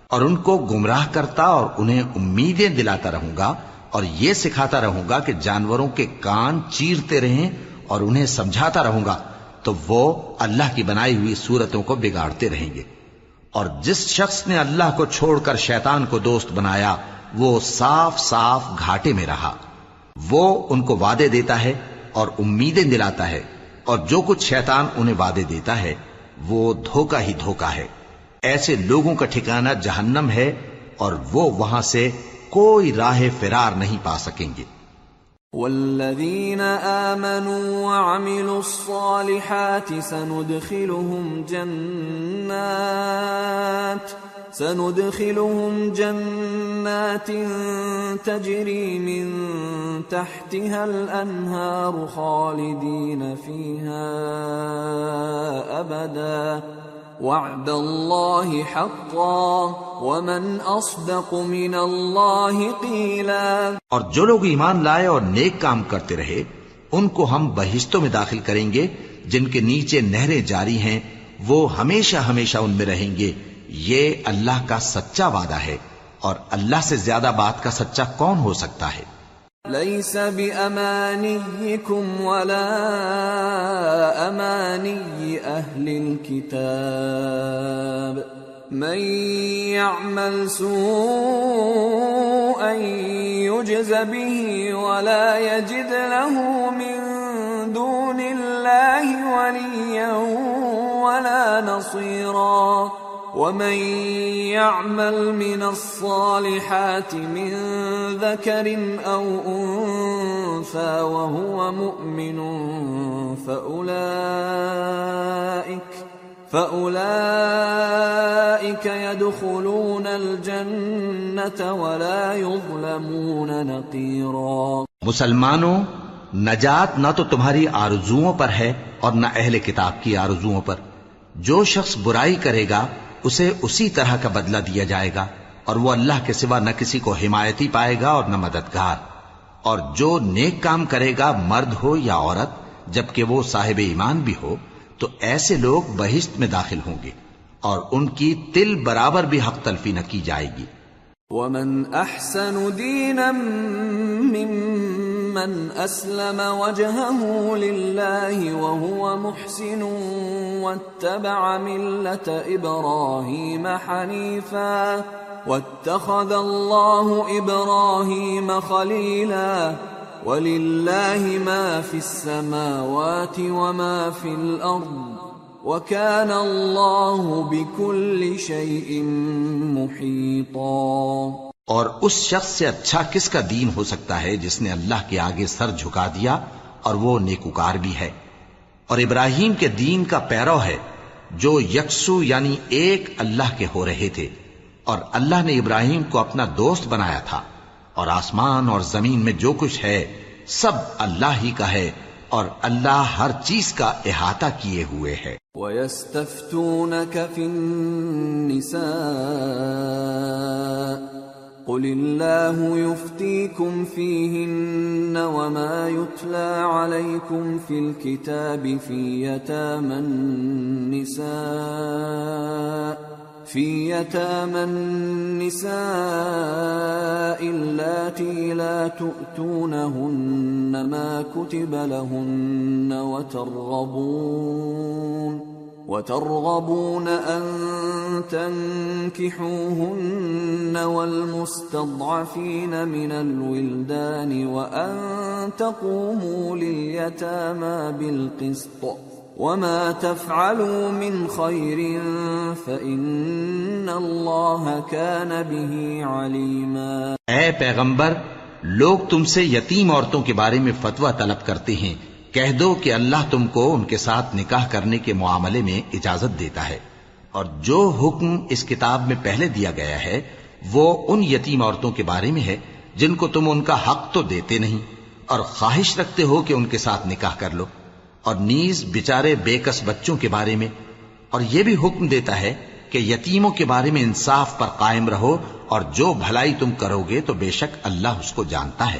اور ان کو گمراہ کرتا اور انہیں امیدیں دلاتا رہوں گا اور یہ سکھاتا رہوں گا کہ جانوروں کے کان چیرتے رہیں اور انہیں سمجھاتا رہوں گا، تو وہ اللہ کی بنائی ہوئی صورتوں کو بگاڑتے رہیں گے۔ اور جس شخص نے اللہ کو چھوڑ کر شیطان کو دوست بنایا، وہ صاف صاف گھاٹے میں رہا۔ وہ ان کو وعدے دیتا ہے اور امیدیں دلاتا ہے اور جو کچھ شیطان انہیں وعدے دیتا ہے، وہ دھوکا ہی دھوکا ہے۔ ایسے لوگوں کا ٹھکانہ جہنم ہے اور وہ وہاں سے کوئی راہ فرار نہیں پا سکیں گے۔ والذين آمنوا وعملوا الصالحات سندخلهم جنات سندخلهم جنات تجري من تحتها الأنهار خالدين فيها أبدا. وعد الله حقا ومن أصدق من الله قيلا. اور جو لوگ ایمان لائے اور نیک کام کرتے رہے، ان کو ہم بہشتوں میں داخل کریں گے، جن کے نیچے نہریں جاری ہیں، وہ ہمیشہ ہمیشہ ان میں رہیں گے۔ یہ اللہ کا سچا وعدہ ہے اور اللہ سے زیادہ بات کا سچا کون ہو سکتا ہے؟ ليس بأمانيكم ولا أماني أهل الكتاب من يعمل سوءا يجز به ولا يجد له من دون الله وليا ولا نصيرا ومن يعمل من الصالحات من ذكر أو أنثى وهو مؤمن فأولئك فأولئك يدخلون الجنة ولا يظلمون نقيرا مسلمانوں، نجات نہ تو تمہاری آرزوؤں پر ہے اور نہ اہل کتاب کی آرزوؤں پر۔ جو شخص برائی کرے گا اسے اسی طرح کا بدلہ دیا جائے گا اور وہ اللہ کے سوا نہ کسی کو حمایتی پائے گا اور نہ مددگار۔ اور جو نیک کام کرے گا مرد ہو یا عورت، جبکہ وہ صاحب ایمان بھی ہو، تو ایسے لوگ بہشت میں داخل ہوں گے اور ان کی تل برابر بھی حق تلفی نہ کی جائے گی۔ ومن احسن دینا ممن اسلم وجهه لله وهو محسن واتبع ملة ابراهيم حنيفا واتخذ الله ابراهيم خليلا ولله ما في السماوات وما في الارض وكان الله بكل شيء محيطا اور اس شخص سے اچھا کس کا دین ہو سکتا ہے جس نے اللہ کے آگے سر جھکا دیا اور وہ نیکوکار بھی ہے؟ اور ابراہیم کے دین کا پیرو ہے جو یکسو یعنی ایک اللہ کے ہو رہے تھے، اور اللہ نے ابراہیم کو اپنا دوست بنایا تھا۔ اور آسمان اور زمین میں جو کچھ ہے، سب اللہ ہی کا ہے اور اللہ ہر چیز کا احاطہ کیے ہوئے ہے۔ وَيَسْتَفْتُونَكَ فِي النِّسَاءِ قل الله يفتيكم فيهن وما يتلى عليكم في الكتاب في يتامى النساء في يتامى النساء اللاتي لا تؤتونهن ما كتب لهن وترغبون وترغبون أن تنكحوهن والمستضعفين من الولدان وأن تقوموا لليتامى بالقسط وما تفعلوا من خير فإن الله كان به عليما اے پیغمبر، لوگ تم سے یتیم عورتوں کے بارے میں فتوہ طلب کرتے ہیں۔ کہہ دو کہ اللہ تم کو ان کے ساتھ نکاح کرنے کے معاملے میں اجازت دیتا ہے۔ اور جو حکم اس کتاب میں پہلے دیا گیا ہے، وہ ان یتیم عورتوں کے بارے میں ہے، جن کو تم ان کا حق تو دیتے نہیں۔ اور خواہش رکھتے ہو کہ ان کے ساتھ نکاح کر لو۔ اور نیز بچارے بے کس بچوں کے بارے میں۔ اور یہ بھی حکم دیتا ہے کہ یتیموں کے بارے میں انصاف پر قائم رہو۔ اور جو بھلائی تم کرو گے تو بے شک اللہ اس کو جانتا ہے۔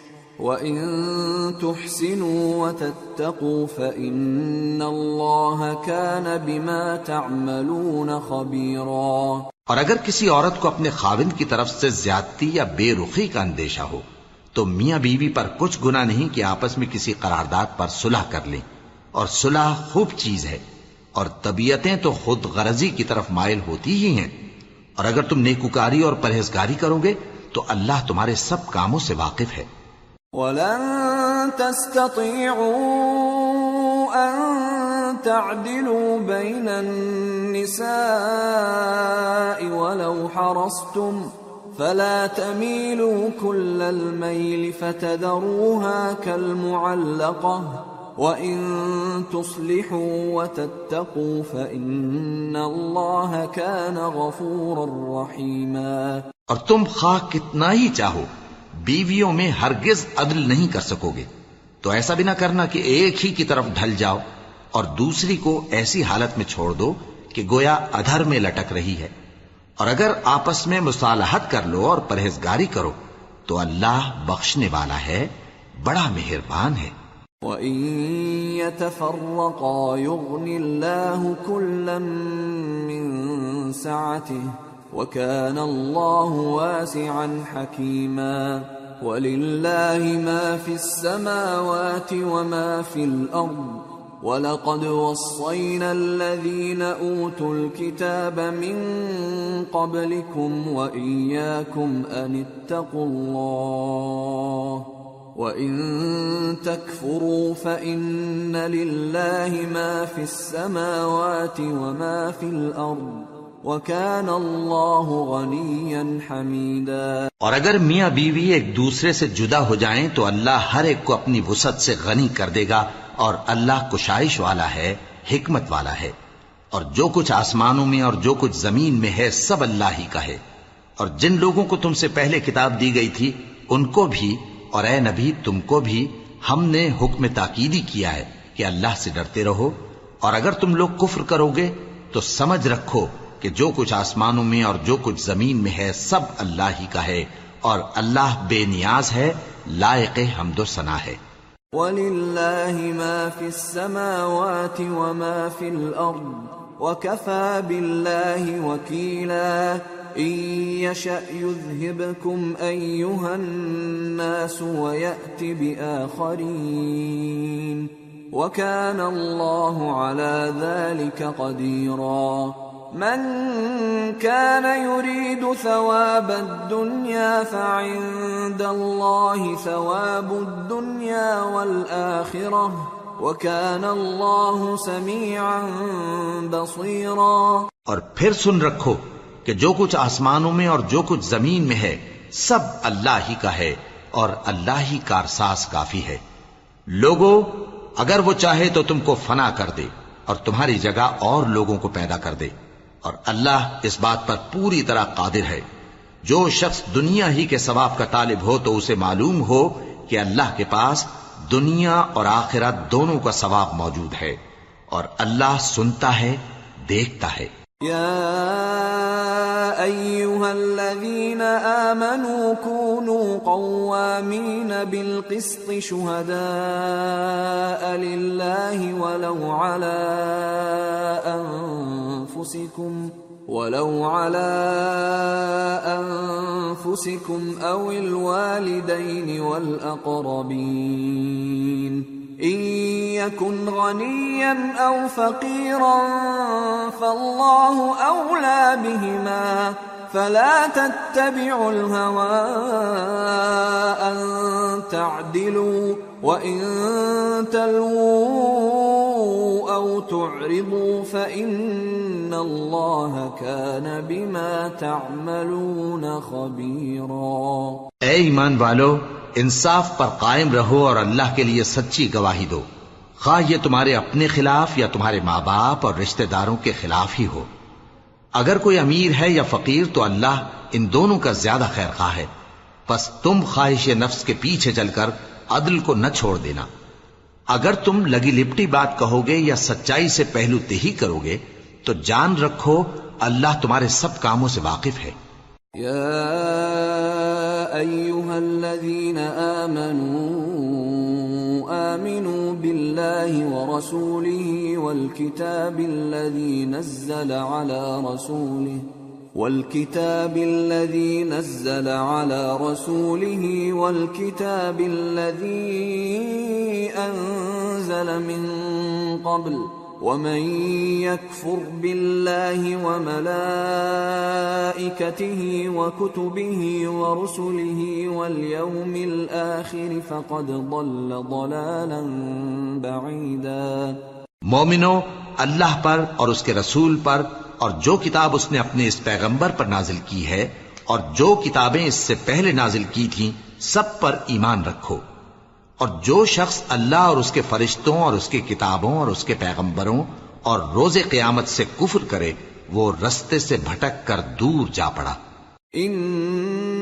وَإِن تُحْسِنُوا وَتَتَّقُوا فَإِنَّ اللَّهَ كَانَ بِمَا تَعْمَلُونَ خَبِيرًا اور اگر کسی عورت کو اپنے خاوند کی طرف سے زیادتی یا بے رخی کا اندیشہ ہو، تو میاں بیوی پر کچھ گنا نہیں کہ آپس میں کسی قرارداد پر صلح کر لیں۔ اور صلح خوب چیز ہے، اور طبیعتیں تو خود غرضی کی طرف مائل ہوتی ہی ہیں۔ اور اگر تم نیکوکاری اور پرہیزگاری کرو گے، تو اللہ تمہارے سب کاموں سے واقف ہے۔ ولن تستطيعوا أن تعدلوا بين النساء ولو حرصتم فلا تميلوا كل الميل فتذروها كالمعلقة وإن تصلحوا وتتقوا فإن الله كان غفورا رحيما اور تم خواہ کتنا ہی چاہو۔ بیویوں میں ہرگز عدل نہیں کر سکو گے۔ تو ایسا بھی نہ کرنا کہ ایک ہی کی طرف ڈھل جاؤ اور دوسری کو ایسی حالت میں چھوڑ دو کہ گویا ادھر میں لٹک رہی ہے۔ اور اگر آپس میں مصالحت کر لو اور پرہیزگاری کرو، تو اللہ بخشنے والا ہے، بڑا مہربان ہے۔ وَإِن يَتَفَرَّقَا يُغْنِ اللَّهُ كُلًّا مِّن سَعَتِهِ وَكَانَ اللَّهُ وَاسِعًا حَكِيمًا. وَلِلَّهِ مَا فِي السَّمَاوَاتِ وَمَا فِي الْأَرْضِ. وَلَقَدْ وَصَّيْنَا الَّذِينَ أُوتُوا الْكِتَابَ مِن قَبْلِكُمْ وَإِيَّاكُمْ أَنِ اتَّقُوا اللَّهَ. وَإِن تَكْفُرُوا فَإِنَّ لِلَّهِ مَا فِي السَّمَاوَاتِ وَمَا فِي الْأَرْضِ. وَكَانَ اللَّهُ غَنِيًّا حَمِيدًا اور اگر میاں بیوی ایک دوسرے سے جدا ہو جائیں تو اللہ ہر ایک کو اپنی وسعت سے غنی کر دے گا اور اللہ کشائش والا ہے، حکمت والا ہے۔ اور جو کچھ آسمانوں میں اور جو کچھ زمین میں ہے، سب اللہ ہی کا ہے۔ اور جن لوگوں کو تم سے پہلے کتاب دی گئی تھی، ان کو بھی، اور اے نبی، تم کو بھی ہم نے حکم تاکیدی کیا ہے کہ اللہ سے ڈرتے رہو۔ اور اگر تم لوگ کفر کرو گے، تو سمجھ رکھو کہ جو کچھ آسمانوں میں اور جو کچھ زمین میں ہے سب اللہ ہی کا ہے اور اللہ بے نیاز ہے، لائق حمد و ثنا ہے۔ وَلِلَّهِ مَا فِي السَّمَاوَاتِ وَمَا فِي الْأَرْضِ وَكَفَى بِاللَّهِ وَكِيلًا إِن يَشَأْ يُذْهِبْكُمْ أَيُّهَا النَّاسُ وَيَأْتِ بِآخَرِينَ وَكَانَ اللَّهُ عَلَى ذَلِكَ قَدِيرًا من كان يريد ثواب الدنيا فعند الله ثواب الدنيا والآخرة وكان الله سميعا بصيرا۔ اور پھر سن رکھو کہ جو کچھ آسمانوں میں اور جو کچھ زمین میں ہے، سب اللہ ہی کا ہے اور اللہ ہی کارساز کافی ہے۔ لوگو، اگر وہ چاہے تو تم کو فنا کر دے اور تمہاری جگہ اور لوگوں کو پیدا کر دے۔ اور اللہ اس بات پر پوری طرح قادر ہے۔ جو شخص دنیا ہی کے ثواب کا طالب ہو تو اسے معلوم ہو کہ اللہ کے پاس دنیا اور آخرت دونوں کا ثواب موجود ہے اور اللہ سنتا ہے، دیکھتا ہے۔ يا ايها الذين امنوا كونوا قوامين بالقسط شهداء لله ولو على انفسكم ولو على انفسكم او الوالدين والاقربين ان يكن غنيا او فقيرا فالله اولى بهما فلا تتبعوا الهوى ان تعدلوا وان اے ایمان والو، انصاف پر قائم رہو اور اللہ کے لیے سچی گواہی دو۔ خواہ یہ تمہارے اپنے خلاف یا تمہارے ماں باپ اور رشتہ داروں کے خلاف ہی ہو۔ اگر کوئی امیر ہے یا فقیر تو اللہ ان دونوں کا زیادہ خیر خواہ ہے۔ پس تم خواہش نفس کے پیچھے چل کر عدل کو نہ چھوڑ دینا۔ اگر تم لگی لپٹی بات کہو گے یا سچائی سے پہلو تہی کرو گے، تو جان رکھو اللہ تمہارے سب کاموں سے واقف ہے۔ ايها الذين امنوا امنوا بالله ورسوله والكتاب الذي نزل على رسوله والكتاب الذي نزل على رسوله والكتاب الذي انزل من قبل ومن يكفر بالله وملائكته وكتبه ورسله واليوم الآخر فقد ضل ضلالا بعيدا مومنو، اللہ پر اور اس کے رسول پر اور جو کتاب اس نے اپنے اس پیغمبر پر نازل کی ہے اور جو کتابیں اس سے پہلے نازل کی تھیں، سب پر ایمان رکھو۔ اور جو شخص اللہ اور اس کے فرشتوں اور اس کی کتابوں اور اس کے پیغمبروں اور روز قیامت سے کفر کرے، وہ رستے سے بھٹک کر دور جا پڑا۔ ان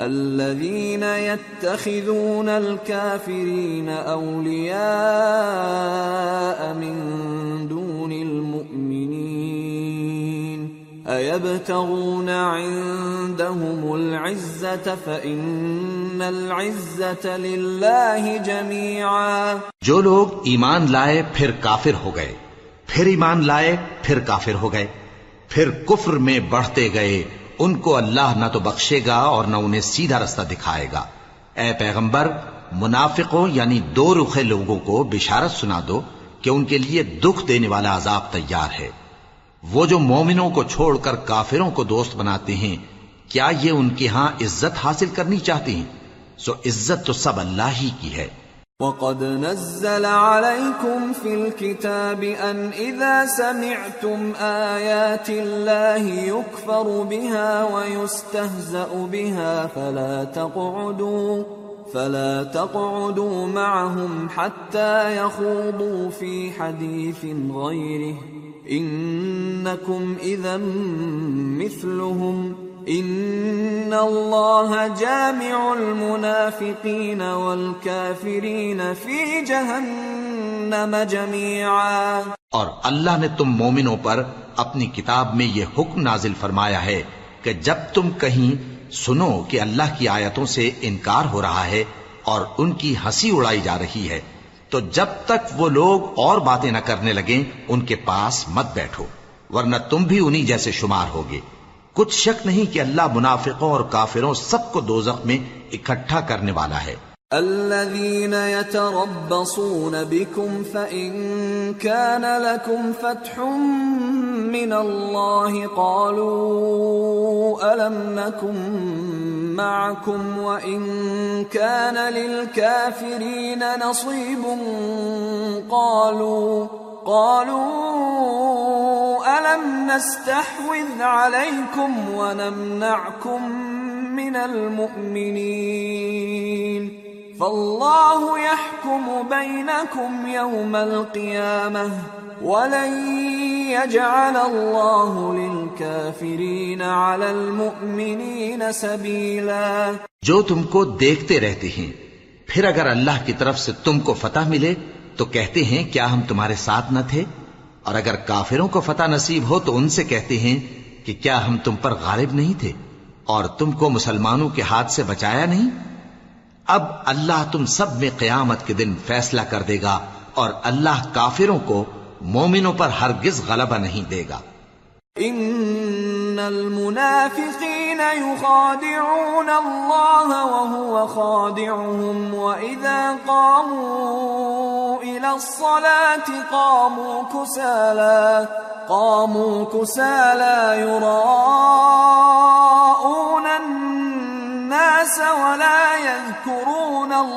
الذين يتخذون الكافرين أولياء من دون المؤمنين أيبتغون عندهم العزة فإن العزة لله جميعا جو لوگ ایمان لائے پھر کافر ہو گئے، پھر ایمان لائے پھر کافر ہو گئے، پھر کفر میں بڑھتے گئے ان کو اللہ نہ تو بخشے گا اور نہ انہیں سیدھا رستہ دکھائے گا۔ اے پیغمبر، منافقوں یعنی دو رخے لوگوں کو بشارت سنا دو کہ ان کے لیے دکھ دینے والا عذاب تیار ہے۔ وہ جو مومنوں کو چھوڑ کر کافروں کو دوست بناتے ہیں، کیا یہ ان کے ہاں عزت حاصل کرنی چاہتے ہیں؟ سو عزت تو سب اللہ ہی کی ہے۔ وقد نزل عليكم في الكتاب أن إذا سمعتم آيات الله يكفر بها ويستهزأ بها فلا تقعدوا فلا تقعدوا معهم حتى يخوضوا في حديث غيره. إنكم إذا مثلهم. ان اللہ جامع المنافقین والکافرین فی جہنم جميعا۔ اور اللہ نے تم مومنوں پر اپنی کتاب میں یہ حکم نازل فرمایا ہے کہ جب تم کہیں سنو کہ اللہ کی آیتوں سے انکار ہو رہا ہے اور ان کی ہنسی اڑائی جا رہی ہے، تو جب تک وہ لوگ اور باتیں نہ کرنے لگیں، ان کے پاس مت بیٹھو، ورنہ تم بھی انہی جیسے شمار ہوگے۔ کچھ شک نہیں کہ اللہ منافقوں اور کافروں سب کو دوزخ میں اکٹھا کرنے والا ہے۔ الذين يتربصون بكم فإن كان لكم فتح من الله قالوا ألم نكن معكم وإن كان للكافرين نصيب قالوا قالوا ألم نستحوذ عليكم ونمنعكم من المؤمنين فالله يحكم بينكم يوم القيامة ولن يجعل الله للكافرين على المؤمنين سبيلا جو تم کو دیکھتے رہتے ہیں، پھر اگر اللہ کی طرف سے تم کو فتح ملے تو کہتے ہیں، کیا ہم تمہارے ساتھ نہ تھے؟ اور اگر کافروں کو فتح نصیب ہو تو ان سے کہتے ہیں کہ کیا ہم تم پر غالب نہیں تھے؟ اور تم کو مسلمانوں کے ہاتھ سے بچایا نہیں؟ اب اللہ تم سب میں قیامت کے دن فیصلہ کر دے گا اور اللہ کافروں کو مومنوں پر ہرگز غلبہ نہیں دے گا۔ ان المنافقين يخادعون الله وهو خادعهم واذا قاموا الى الصلاه قاموا كسالى قاموا كسالى يراءون الناس ولا يذكرون الله